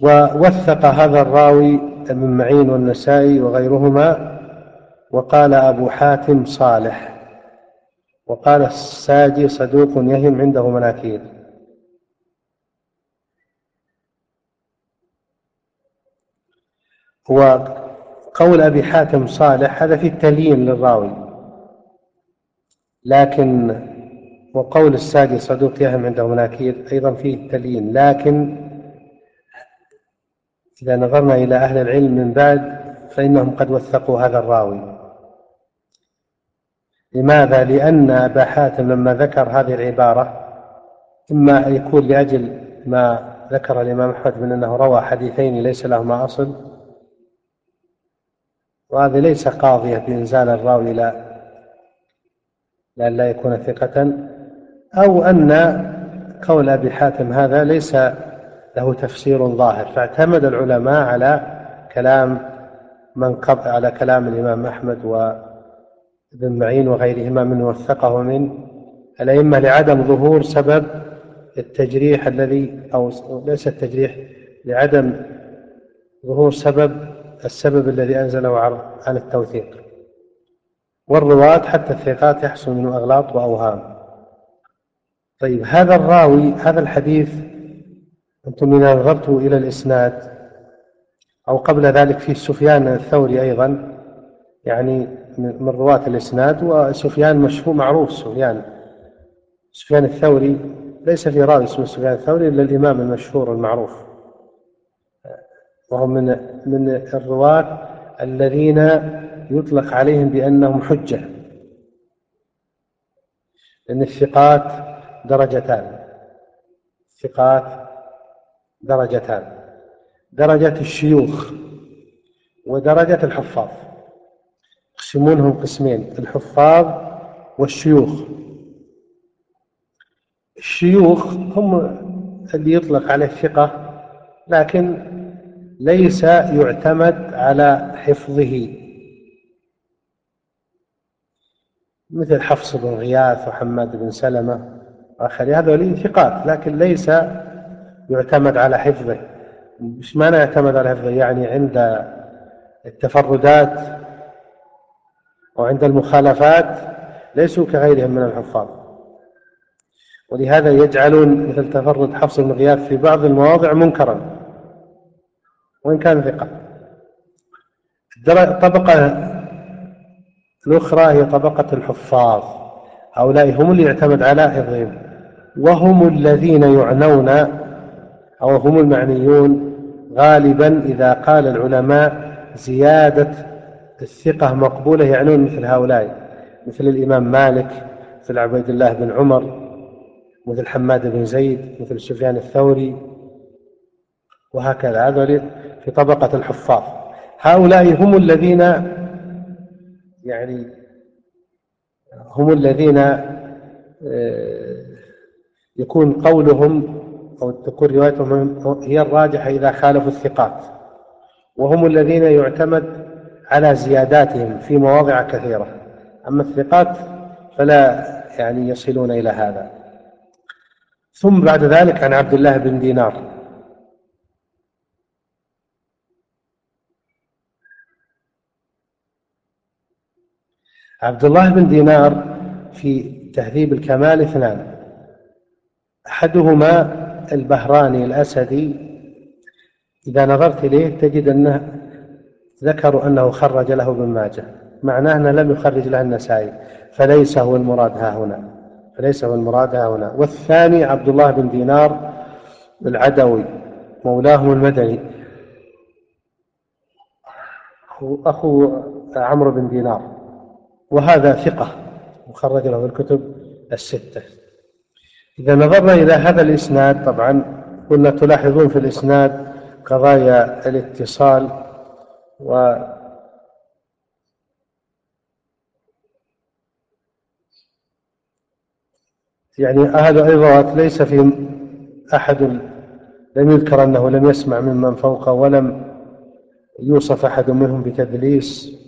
Speaker 1: ووثق هذا الراوي ابن معين والنسائي وغيرهما وقال أبو حاتم صالح وقال الساجي صدوق يهم عنده مناكير. وقول أبي حاتم صالح هذا في التليين للراوي. لكن وقول الساقي صدوق يهم عنده مناكير أيضا فيه تليين لكن إذا نظرنا إلى أهل العلم من بعد فإنهم قد وثقوا هذا الراوي لماذا؟ لأن أبا حاتم لما ذكر هذه العبارة إما أن يكون لأجل ما ذكر الإمام أحمد من أنه روى حديثين ليس لهما أصل وهذه ليس قاضية بإنزال الراوي إلى لئلا يكون ثقة أو أن قول أبي حاتم هذا ليس له تفسير ظاهر. فاعتمد العلماء على كلام من قبل على كلام الإمام أحمد بن معين وغيرهما من وثقه من الأئمة لعدم ظهور سبب التجريح الذي أو ليس التجريح لعدم ظهور سبب السبب الذي أنزله عن التوثيق. والرواة حتى الثقات يحصل منه أغلاط وأوهام. طيب هذا الراوي هذا الحديث أنتم إذا نظرتوا إلى الإسناد أو قبل ذلك في سفيان الثوري أيضا يعني من رواة الإسناد وسفيان مشهور معروف سفيان. سفيان الثوري ليس في راوي اسمه سفيان الثوري إلا الإمام المشهور المعروف. وهو من من الرواة الذين يطلق عليهم بأنهم حجة لأن الثقات درجتان. الثقات درجتان. درجة الشيوخ ودرجة الحفاظ. يقسمونهم قسمين الحفاظ والشيوخ. الشيوخ هم اللي يطلق عليه الثقة لكن ليس يعتمد على حفظه. مثل حفص بن غياث وحماد بن سلمة وآخرين هذول ثقات لكن ليس يعتمد على حفظه. إيش معنى يعتمد على حفظه يعني عند التفردات وعند المخالفات ليسوا كغيرهم من الحفاظ. ولهذا يجعلون مثل تفرد حفص بن غياث في بعض المواضع منكرا وإن كان ثقة. الطبقة الأخرى هي طبقة الحفاظ. هؤلاء هم اللي يعتمد على حفظهم وهم الذين يعنون أو هم المعنيون غالبا إذا قال العلماء زيادة الثقة مقبولة يعنون مثل هؤلاء مثل الإمام مالك مثل عبيد الله بن عمر مثل حماد بن زيد مثل سفيان الثوري وهكذا. هذول في طبقة الحفاظ. هؤلاء هم الذين يعني هم الذين آه، يكون قولهم أو تكون روايتهم هي الراجحة إذا خالفوا الثقات. وهم الذين يعتمد على زياداتهم في مواضع كثيرة. أما الثقات فلا يعني يصلون إلى هذا. ثم بعد ذلك عن عبد الله بن دينار. عبد الله بن دينار في تهذيب الكمال اثنان. أحدهما البهراني الأسدي إذا نظرت إليه تجد أنه ذكروا أنه خرج له ابن ماجه معناه أنه لم يخرج له النسائي فليس هو المراد ها هنا فليس هو المراد ها هنا. والثاني عبد الله بن دينار العدوي مولاهم المدني. أخو عمرو بن دينار وهذا ثقة مخرج له الكتب الستة. إذا نظرنا إلى هذا الإسناد طبعا قلنا تلاحظون في الإسناد قضايا الاتصال و يعني هذا أيضا ليس في أحد لم يذكر أنه لم يسمع ممن فوقه ولم يوصف أحد منهم بتدليس.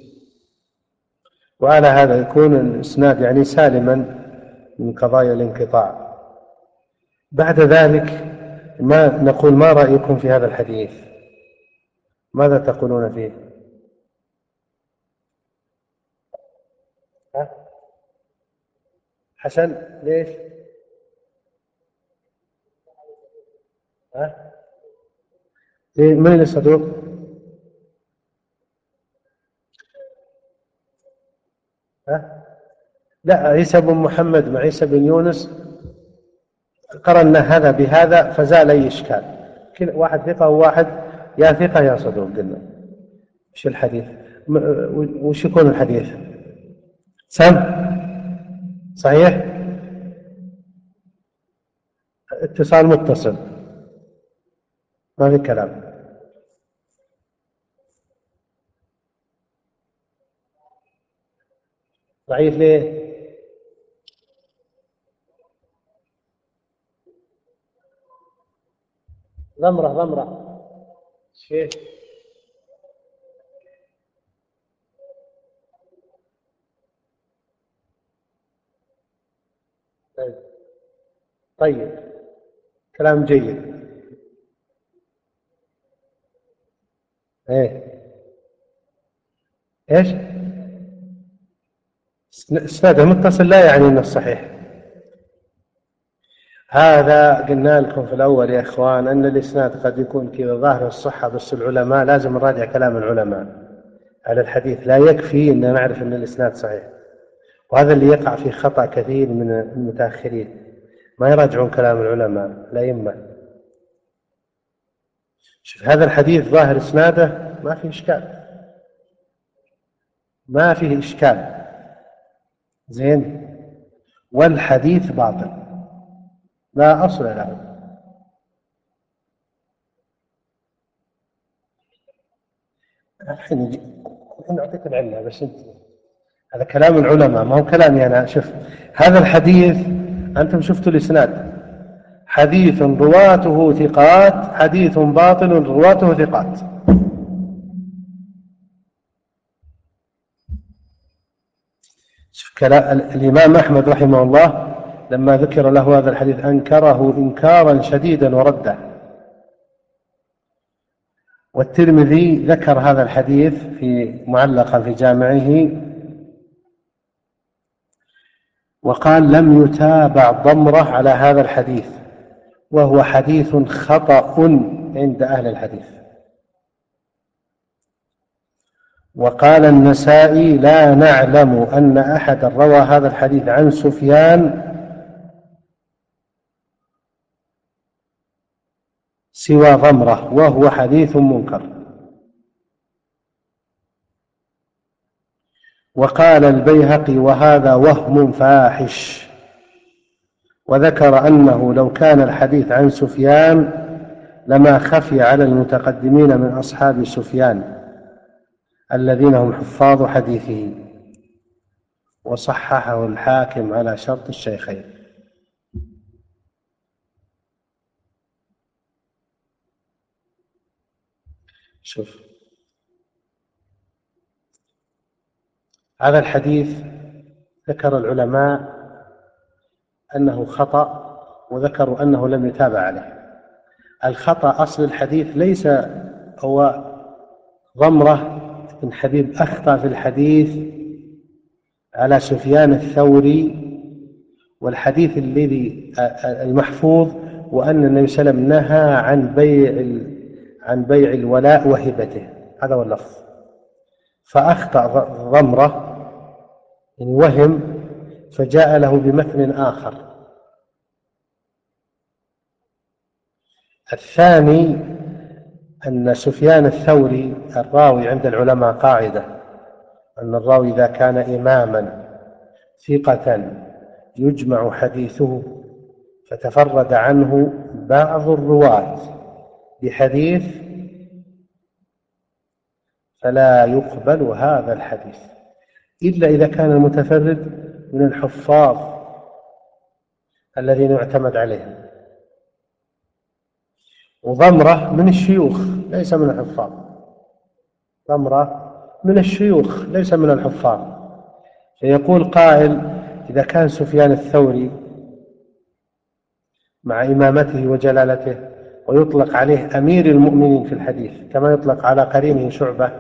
Speaker 1: وعلى هذا يكون الإسناد يعني سالما من قضايا الانقطاع. بعد ذلك ما نقول ما رأيكم في هذا الحديث ماذا تقولون فيه ها؟ حسن ليش ها؟ من الصدوق ها؟ لا عيسى بن محمد مع عيسى بن يونس قرنا هذا بهذا فزال أي إشكال. واحد ثقة وواحد يا ثقة يا صدوق قلنا. وش الحديث؟ وش يكون الحديث؟ سم؟ صحيح؟ اتصال متصل. ما في كلام. ضعيف ليه؟ ضمرة ضمرة شيخ. طيب. طيب. كلام جيد. إيه. إيش؟ أستاذ متصل لا يعني إنه صحيح. هذا قلنا لكم في الأول يا إخوان أن الإسناد قد يكون كذا ظاهر الصحة بس العلماء لازم نراجع كلام العلماء. على الحديث لا يكفي إن نعرف أن الإسناد صحيح. وهذا اللي يقع في خطأ كثير من المتأخرين. ما يراجعون كلام العلماء الأئمة. شوف هذا الحديث ظاهر إسناده ما فيه إشكال. ما فيه إشكال. زين؟ والحديث باطل. لا أصل له. الحين يجي أعطيك العلة بس انت هذا كلام العلماء ما هو كلامي أنا. شوف هذا الحديث أنتم شفتوا الإسناد. حديث رواته ثقات حديث باطل رواته ثقات. الإمام أحمد رحمه الله لما ذكر له هذا الحديث أنكره إنكارا شديدا ورده. والترمذي ذكر هذا الحديث في معلقا في جامعه وقال لم يتابع ضمره على هذا الحديث وهو حديث خطأ عند أهل الحديث. وقال النسائي لا نعلم أن أحدا روى هذا الحديث عن سفيان سوى ضمرة وهو حديث منكر. وقال البيهقي وهذا وهم فاحش. وذكر أنه لو كان الحديث عن سفيان لما خفي على المتقدمين من أصحاب سفيان الذين هم حفاظ حديثه. وصححه الحاكم على شرط الشيخين. شوف. هذا الحديث ذكر العلماء أنه خطأ وذكروا أنه لم يتابع عليه. الخطأ أصل الحديث ليس هو ضمرة بن حبيب أخطأ في الحديث على سفيان الثوري والحديث الذي المحفوظ وأن النبي صلى الله عليه وسلم نهى عن بيع عن بيع الولاء وهبته. هذا هو اللفظ. فأخطأ ضمرة يعني وهم فجاء له بمتن آخر. الثاني أن سفيان الثوري الراوي عند العلماء قاعدة أن الراوي إذا كان إماما ثقة يجمع حديثه فتفرد عنه بعض الرواة. بحديث فلا يقبل هذا الحديث إلا إذا كان المتفرد من الحفاظ الذين يعتمد عليهم. وضمرة من الشيوخ ليس من الحفاظ. ضمرة من الشيوخ ليس من الحفاظ. فيقول قائل إذا كان سفيان الثوري مع إمامته وجلالته ويطلق عليه أمير المؤمنين في الحديث كما يطلق على قرينه شعبة.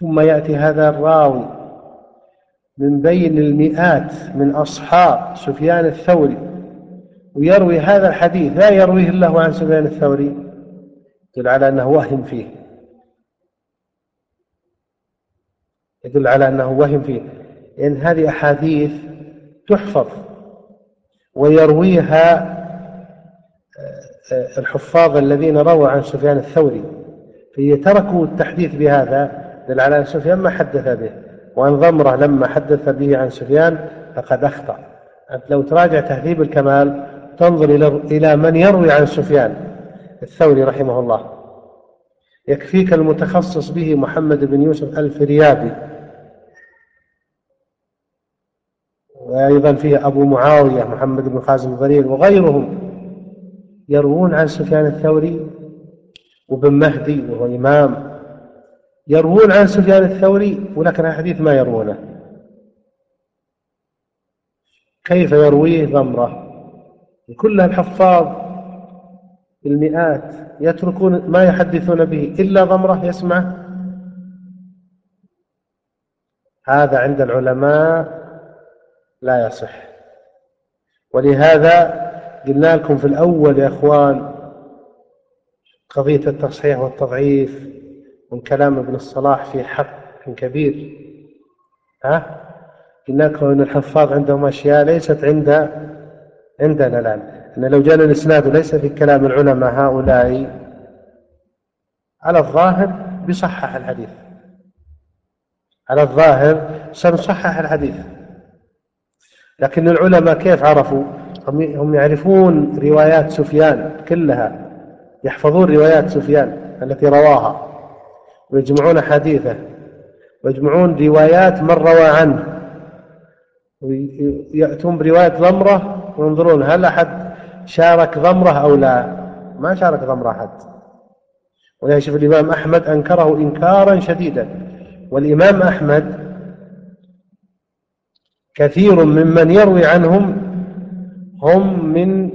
Speaker 1: ثم يأتي هذا الراوي من بين المئات من أصحاب سفيان الثوري ويروي هذا الحديث لا يرويه الله عن سفيان الثوري يدل على أنه وهم فيه. يدل على أنه وهم فيه. لأن هذه أحاديث تحفظ ويرويها الحفاظ الذين رووا عن سفيان الثوري فهي تركوا التحديث بهذا دل على أن سفيان ما حدث به وأن ضمرة لما حدث به عن سفيان فقد أخطأ. أنت لو تراجع تهذيب الكمال تنظر إلى من يروي عن سفيان الثوري رحمه الله. يكفيك المتخصص به محمد بن يوسف الفريابي. وأيضا فيه أبو معاوية محمد بن خازم الضرير وغيرهم. يروون عن سفيان الثوري وابن مهدي وهو إمام. يروون عن سفيان الثوري ولكن الحديث ما يروونه. كيف يرويه ضمرة؟ كلها الحفاظ بالمئات يتركون ما يحدثون به إلا ضمرة يسمع هذا عند العلماء لا يصح. ولهذا قلنا لكم في الأول يا إخوان قضية التصحيح والتضعيف من كلام ابن الصلاح في حق كبير. ها؟ قلنا لكم أن الحفاظ عندهم أشياء ليست عند عندنا الآن. أن لو جاء الإسناد ليس في كلام العلماء هؤلاء. على الظاهر بصحح الحديث. على الظاهر سنصحح الحديث. لكن العلماء كيف عرفوا؟ هم يعرفون روايات سفيان كلها يحفظون روايات سفيان التي رواها ويجمعون حديثه ويجمعون روايات من روى عنه. ويأتون برواية ضمرة وينظرون هل أحد شارك ضمرة أو لا. ما شارك ضمرة أحد. ولهذا الإمام أحمد أنكره إنكارا شديدا. والإمام أحمد كثير ممن يروي عنهم هم من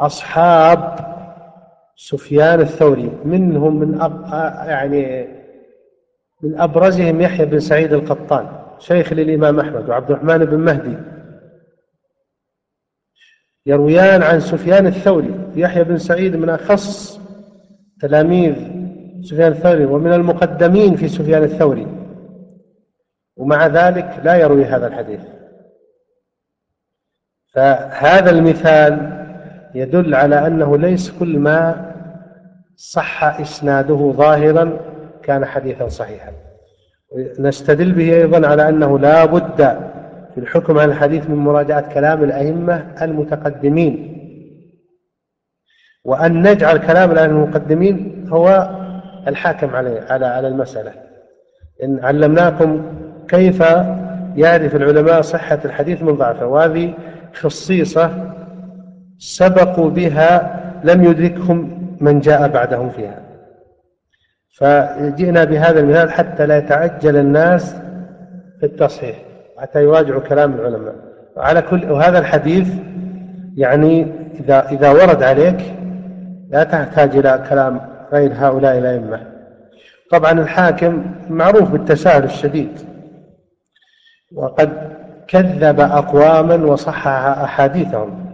Speaker 1: أصحاب سفيان الثوري منهم من أب يعني من أبرزهم يحيى بن سعيد القطان شيخ للإمام أحمد وعبد الرحمن بن مهدي. يرويان عن سفيان الثوري يحيى بن سعيد من أخص تلاميذ سفيان الثوري ومن المقدمين في سفيان الثوري. ومع ذلك لا يروي هذا الحديث. فهذا المثال يدل على أنه ليس كل ما صح إسناده ظاهرا كان حديثا صحيحا. نستدل به أيضا على أنه لا بد في الحكم على الحديث من مراجعة كلام الأئمة المتقدمين. وأن نجعل كلام الأئمة المقدمين هو الحاكم عليه على على المسألة. إن علمناكم كيف يعرف العلماء صحة الحديث من ضعفه. وهذه خصيصة سبقوا بها لم يدركهم من جاء بعدهم فيها. فجئنا بهذا المثال حتى لا يتعجل الناس في التصحيح حتى يراجعوا كلام العلماء. وعلى كل وهذا الحديث يعني إذا إذا ورد عليك لا تحتاج إلى كلام غير هؤلاء الأئمة. طبعا الحاكم معروف بالتساهل الشديد وقد كذب أقواما وصحح أحاديثهم.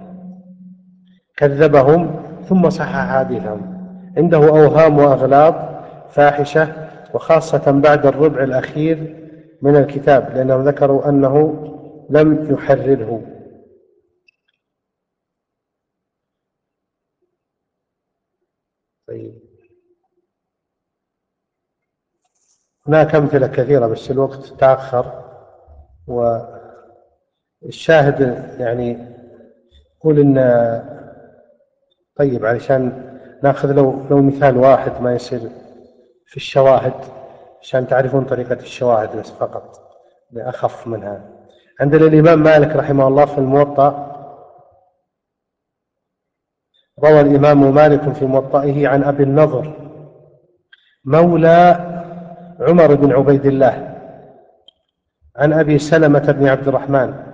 Speaker 1: كذبهم ثم صحح أحاديثهم. عنده أوهام وأغلاط فاحشة وخاصة بعد الربع الأخير من الكتاب لأنهم ذكروا أنه لم يحرره. طيب. هناك أمثلة كثيرة بس الوقت تأخر والشاهد يعني قول إن طيب علشان ناخذ لو لو مثال واحد ما يصير في الشواهد عشان تعرفون طريقة الشواهد بس فقط أخف منها. عندنا الإمام مالك رحمه الله في الموطأ. روى الإمام مالك في موطئه عن أبي النضر مولى عمر بن عبيد الله عن أبي سلمة بن عبد الرحمن.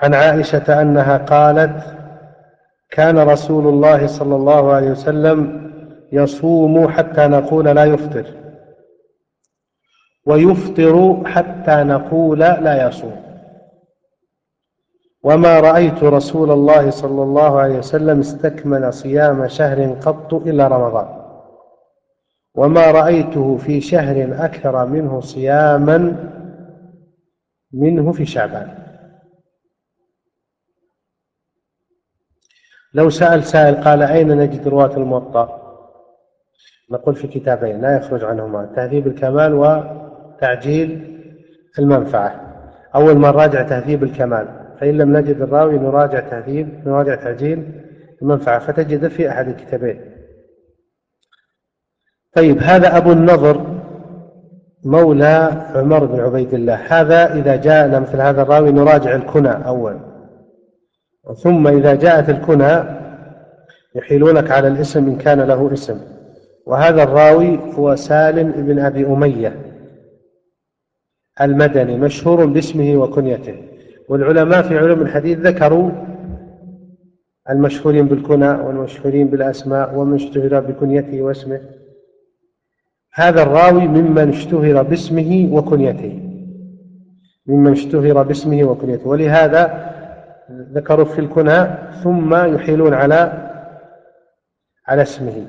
Speaker 1: عن عائشة أنها قالت كان رسول الله صلى الله عليه وسلم يصوم حتى نقول لا يفطر ويفطر حتى نقول لا يصوم. وما رأيت رسول الله صلى الله عليه وسلم استكمل صيام شهر قط إلا رمضان. وما رأيته في شهر أكثر منه صياما منه في شعبان. لو سأل سائل قال أين نجد رواة الموطأ؟ نقول في كتابين لا يخرج عنهما تهذيب الكمال وتعجيل المنفعة. أول ما نراجع تهذيب الكمال فإن لم نجد الراوي نراجع تهذيب نراجع تعجيل المنفعة فتجد في أحد الكتابين. طيب هذا أبو النضر مولى عمر بن عبيد الله. هذا إذا جاءنا مثل هذا الراوي نراجع الكنى أول. ثم إذا جاءت الكنى يحيلونك على الاسم إن كان له اسم. وهذا الراوي هو سالم بن أبي أمية المدني مشهور باسمه وكنيته. والعلماء في علوم الحديث ذكروا المشهورين بالكنى والمشهورين بالأسماء ومن اشتهر بكنيته واسمه. هذا الراوي ممن اشتهر باسمه وكنيته. ممن اشتهر باسمه وكنيته. ولهذا ذكروا في الكنى ثم يحيلون على على اسمه.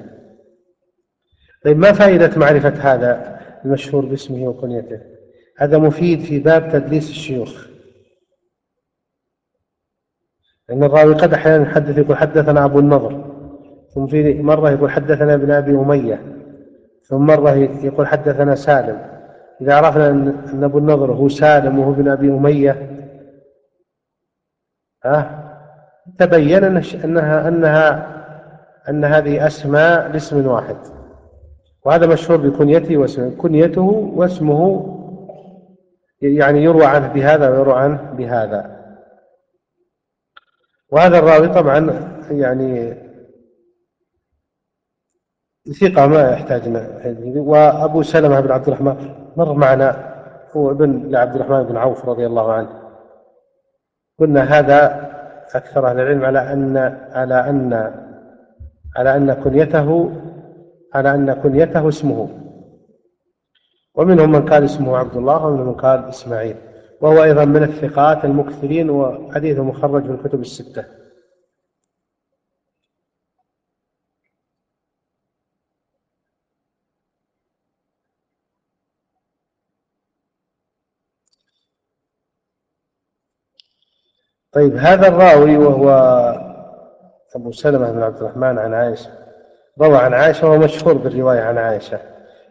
Speaker 1: طيب ما فائدة معرفة هذا المشهور باسمه وكنيته؟ هذا مفيد في باب تدليس الشيوخ. لأن الراوي قد أحيانا يحدث يقول حدثنا أبو النضر ثم في مرة يقول حدثنا ابن أبي أمية ثم مرة يقول حدثنا سالم. إذا عرفنا أن أبو النضر هو سالم وهو ابن أبي أمية ها؟ تبين أنها أنها أن هذه أسماء لاسم واحد. وهذا مشهور بكنيته واسمه كنيته واسمه يعني يروى عنه بهذا ويروى عنه بهذا. وهذا الراوي طبعا يعني ثقة ما يحتاج وأبو سلمة بن عبد الرحمن مر معنا هو ابن لعبد الرحمن بن عوف رضي الله عنه. قلنا هذا أكثر أهل العلم على أن على أن على أن كنيته على أن كنيته اسمه. ومنهم من قال اسمه عبد الله ومنهم من قال إسماعيل. وهو أيضا من الثقات المكثرين وحديثه مخرج في الكتب الستة. طيب هذا الراوي وهو أبو سلمة بن عبد الرحمن عن عائشة. روى عن عائشة وهو مشهور بالرواية عن عائشة.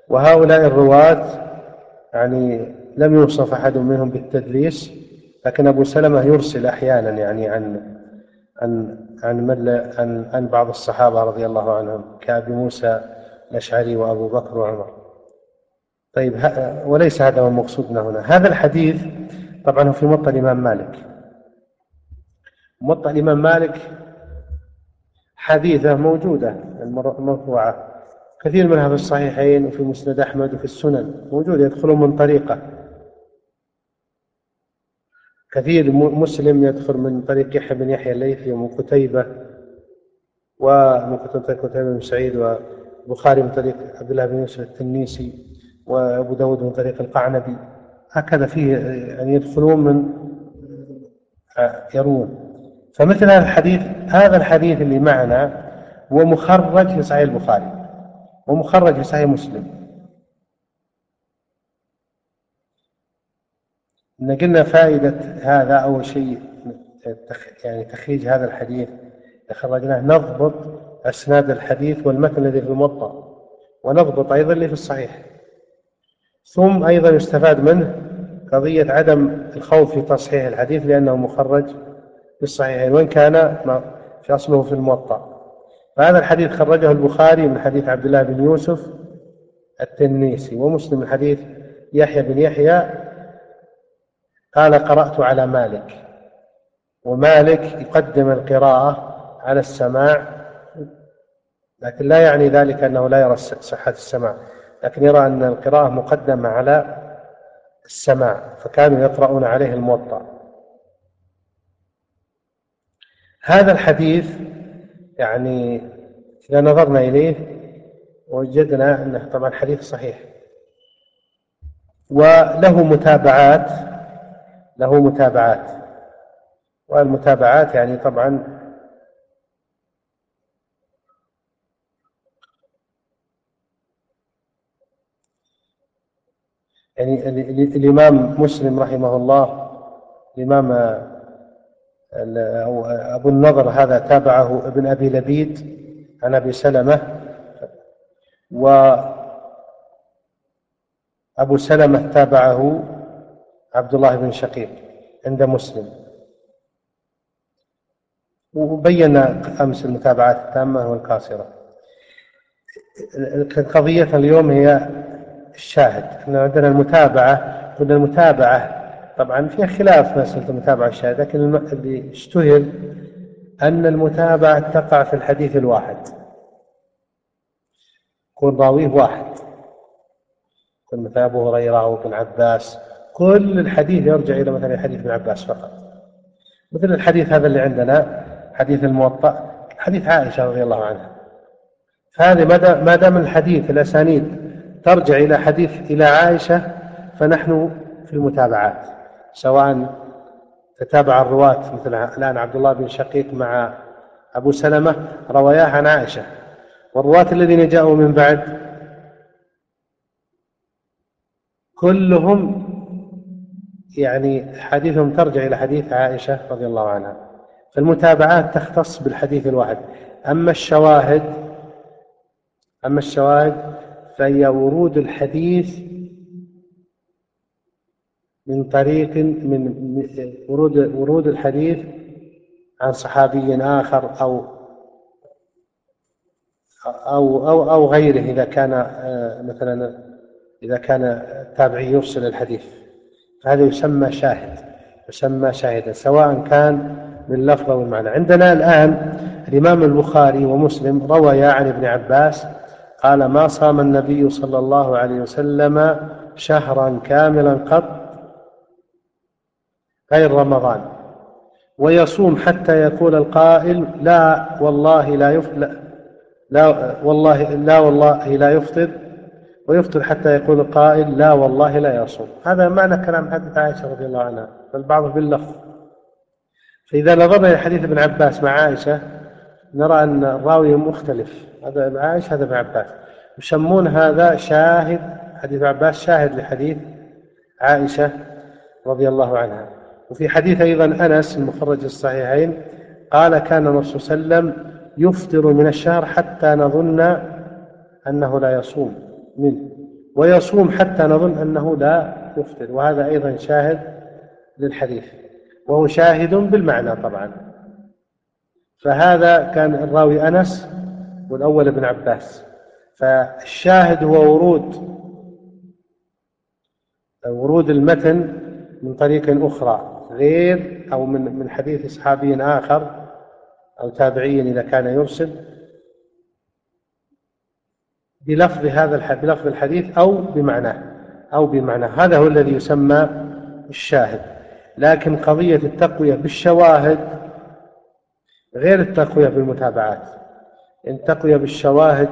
Speaker 1: وهؤلاء الرواة يعني لم يوصف أحد منهم بالتدليس لكن أبو سلمة يرسل أحيانا يعني عن عن عن من عن عن بعض الصحابة رضي الله عنهم كأبي موسى الأشعري وأبو بكر وعمر. طيب وليس هذا هو مقصودنا هنا. هذا الحديث طبعا هو في موطأ الإمام مالك. موطأ الإمام مالك حديثة موجودة المرفوعة كثير منها في الصحيحين وفي مسند أحمد وفي السنن موجودة يدخلون من طريقة. كثير مسلم يدخل من طريق يحيى بن يحيى الليثي ومن قتيبة ومن قتيبة بن سعيد والبخاري من طريق عبد الله بن يوسف التنيسي وأبو داود من طريق القعنبي. هكذا فيه يعني يدخلون من يرون فمثل هذا الحديث هذا الحديث اللي معنا هو مخرج في صحيح البخاري. ومخرج في صحيح مسلم. إن قلنا فائدة هذا أول شيء يعني تخريج هذا الحديث خرجناه نضبط أسناد الحديث والمتن الذي في الموطأ ونضبط أيضا اللي في الصحيح. ثم أيضا يستفاد منه قضية عدم الخوف في تصحيح الحديث لأنه مخرج. في الصحيحين وإن كان في أصله في الموطأ. فهذا الحديث خرجه البخاري من حديث عبد الله بن يوسف التنيسي ومسلم من حديث يحيى بن يحيى قال قرأت على مالك. ومالك يقدم القراءة على السماع لكن لا يعني ذلك أنه لا يرى صحة السماع. لكن يرى أن القراءة مقدمة على السماع فكانوا يقرؤون عليه الموطأ. هذا الحديث يعني إذا نظرنا إليه وجدنا أنه طبعا حديث صحيح. وله متابعات له متابعات. والمتابعات يعني طبعا يعني الإمام مسلم رحمه الله الإمام أو أبو النضر هذا تابعه ابن أبي لبيد عن أبي سلمة. وأبو سلمة تابعه عبد الله بن شقيق عند مسلم. وبينا أمس المتابعات التامة والقاصرة. قضية اليوم هي الشاهد. إحنا عندنا المتابعة قلنا المتابعة طبعا فيها خلاف مسألة المتابعة الشاهد لكن اللي اشتهر أن المتابعة تقع في الحديث الواحد. يكون راويه واحد يكون أبو هريرة أو ابن عباس. كل الحديث يرجع إلى مثلا حديث ابن عباس فقط. مثل الحديث هذا اللي عندنا حديث الموطأ حديث عائشة رضي الله عنها. فهذه ما دام الحديث الأسانيد ترجع إلى حديث إلى عائشة فنحن في المتابعات. سواء تتابع الرواة مثل الآن عبد الله بن شقيق مع أبو سلمة رواياه عن عائشة. والرواة الذين جاءوا من بعد كلهم يعني حديثهم ترجع إلى حديث عائشة رضي الله عنها. فالمتابعات تختص بالحديث الواحد. أما الشواهد أما الشواهد فهي ورود الحديث من طريق من ورود ورود الحديث عن صحابي آخر أو أو أو أو غيره إذا كان آه، مثلا إذا كان تابعي يرسل الحديث. فهذا يسمى شاهد يسمى شاهدا سواء كان باللفظ أو المعنى عندنا الآن الإمام البخاري ومسلم رويا عن ابن عباس قال ما صام النبي صلى الله عليه وسلم شهرا كاملا قط غير رمضان. ويصوم حتى يقول القائل لا والله لا يفطر لا والله لا والله لا يفطر ويفطر حتى يقول القائل لا والله لا يصوم. هذا معنى كلام حديث عائشة رضي الله عنها بل بعضه باللفظ فإذا نظرنا إلى حديث ابن عباس مع عائشة نرى أن الراوي مختلف. هذا ابن عائشة هذا ابن عباس. يسمون هذا شاهد حديث عباس شاهد لحديث عائشة رضي الله عنها. وفي حديث أيضا أنس المخرج الصحيحين قال كان الرسول صلى الله عليه وسلم يفطر من الشهر حتى نظن أنه لا يصوم منه ويصوم حتى نظن أنه لا يفطر وهذا أيضا شاهد للحديث وهو شاهد بالمعنى طبعا. فهذا كان الراوي أنس والأول ابن عباس. فالشاهد هو ورود ورود المتن من طريق أخرى. غير أو من من حديث صحابي آخر أو تابعي إذا كان يرسل بلفظ هذا بلفظ الحديث أو بمعناه أو بمعناه. هذا هو الذي يسمى الشاهد. لكن قضية التقوية بالشواهد غير التقوية بالمتابعات. يعني التقوية بالشواهد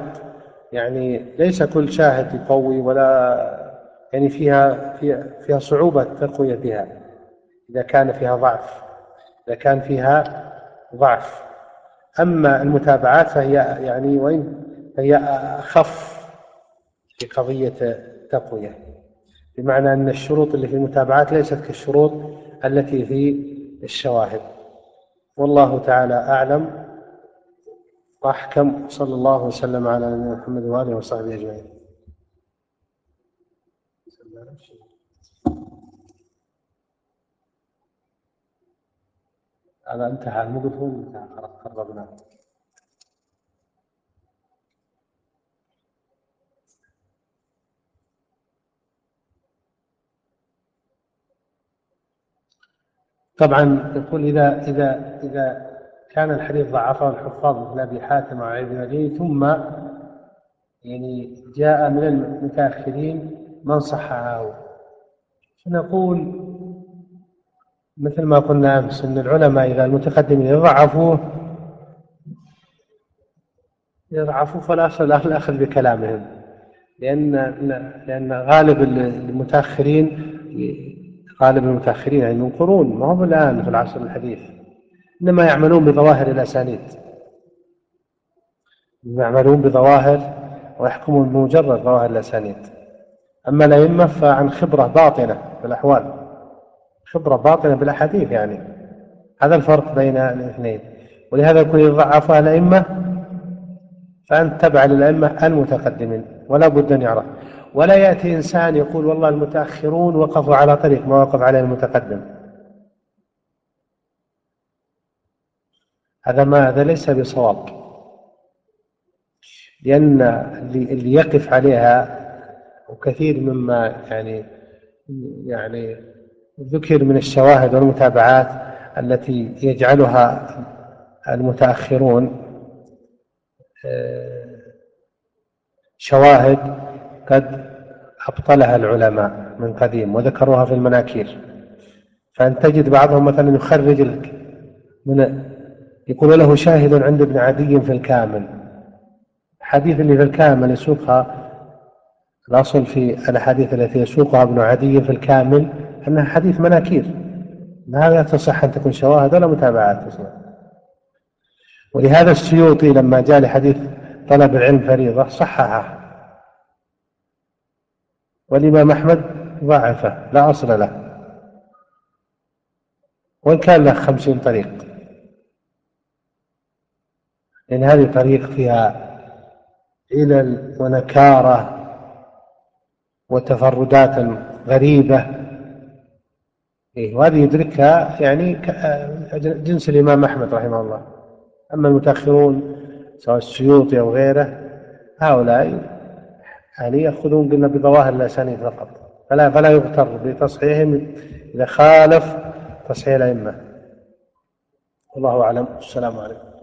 Speaker 1: يعني ليس كل شاهد يقوي ولا يعني فيها فيها, فيها صعوبة التقوية بها. إذا كان فيها ضعف إذا كان فيها ضعف. أما المتابعات فهي يعني وإن هي أخف في قضية التقوية. بمعنى أن الشروط اللي في المتابعات ليست كالشروط التي في الشواهد. والله تعالى أعلم. وأحكم. صلى الله وسلم على نبينا محمد وآله وصحبه أجمعين. هذا انتهى الميكروفون انتهى خلاص قربنا طبعا يقول إذا إذا إذا كان الحديث ضعفه الحفاظ مثل ابي حاتم وابن ثم يعني جاء من المتأخرين من صححه. فنقول مثل ما قلنا امس ان العلماء إذا المتقدمين يضعفوه يضعفوه فالاصل الاخذ بكلامهم. لأن لأن غالب المتأخرين غالب المتأخرين يعني من قرون ما هو الآن في العصر الحديث. إنما يعملون بظواهر الأسانيد. يعملون بظواهر ويحكمون بمجرد ظواهر الأسانيد. أما الأئمة فعن خبرة باطنة في الأحوال. خبرة باطنة بالأحاديث يعني. هذا الفرق بين الاثنين. ولهذا يكون يضعفها الأئمة فأنت تبع للأئمة المتقدمين. ولا بد أن يعرف. ولا يأتي إنسان يقول والله المتأخرون وقفوا على طريق ما وقف عليه المتقدم. هذا ما هذا ليس بصواب. لأن اللي يقف عليها وكثير مما يعني يعني ذكر من الشواهد والمتابعات التي يجعلها المتأخرون آه، شواهد قد أبطلها العلماء من قديم وذكروها في المناكير. فأن تجد بعضهم مثلا يخرج لك من يقول له شاهد عند ابن عدي في الكامل. حديث اللي في الكامل يسوقها الأصل في الأحاديث التي يسوقها ابن عدي في الكامل أنها حديث مناكير. لا تصح أن تكون شواهد ولا متابعات تصح ولهذا السيوطي لما جاء لحديث طلب العلم فريضة صححه. والإمام أحمد ضعفه لا أصل له. وإن كان له خمسين طريق. لأن هذه طريق فيها علل ونكارة وتفردات غريبة. إيه وهذه يدركها يعني جنس الإمام أحمد رحمه الله. أما المتأخرون سواء السيوطي أو غيره هؤلاء يعني يأخذون قلنا بظواهر الأسانيد فقط. فلا فلا يغتر بتصحيحهم إذا خالف تصحيح الأئمة. والله أعلم. السلام عليكم.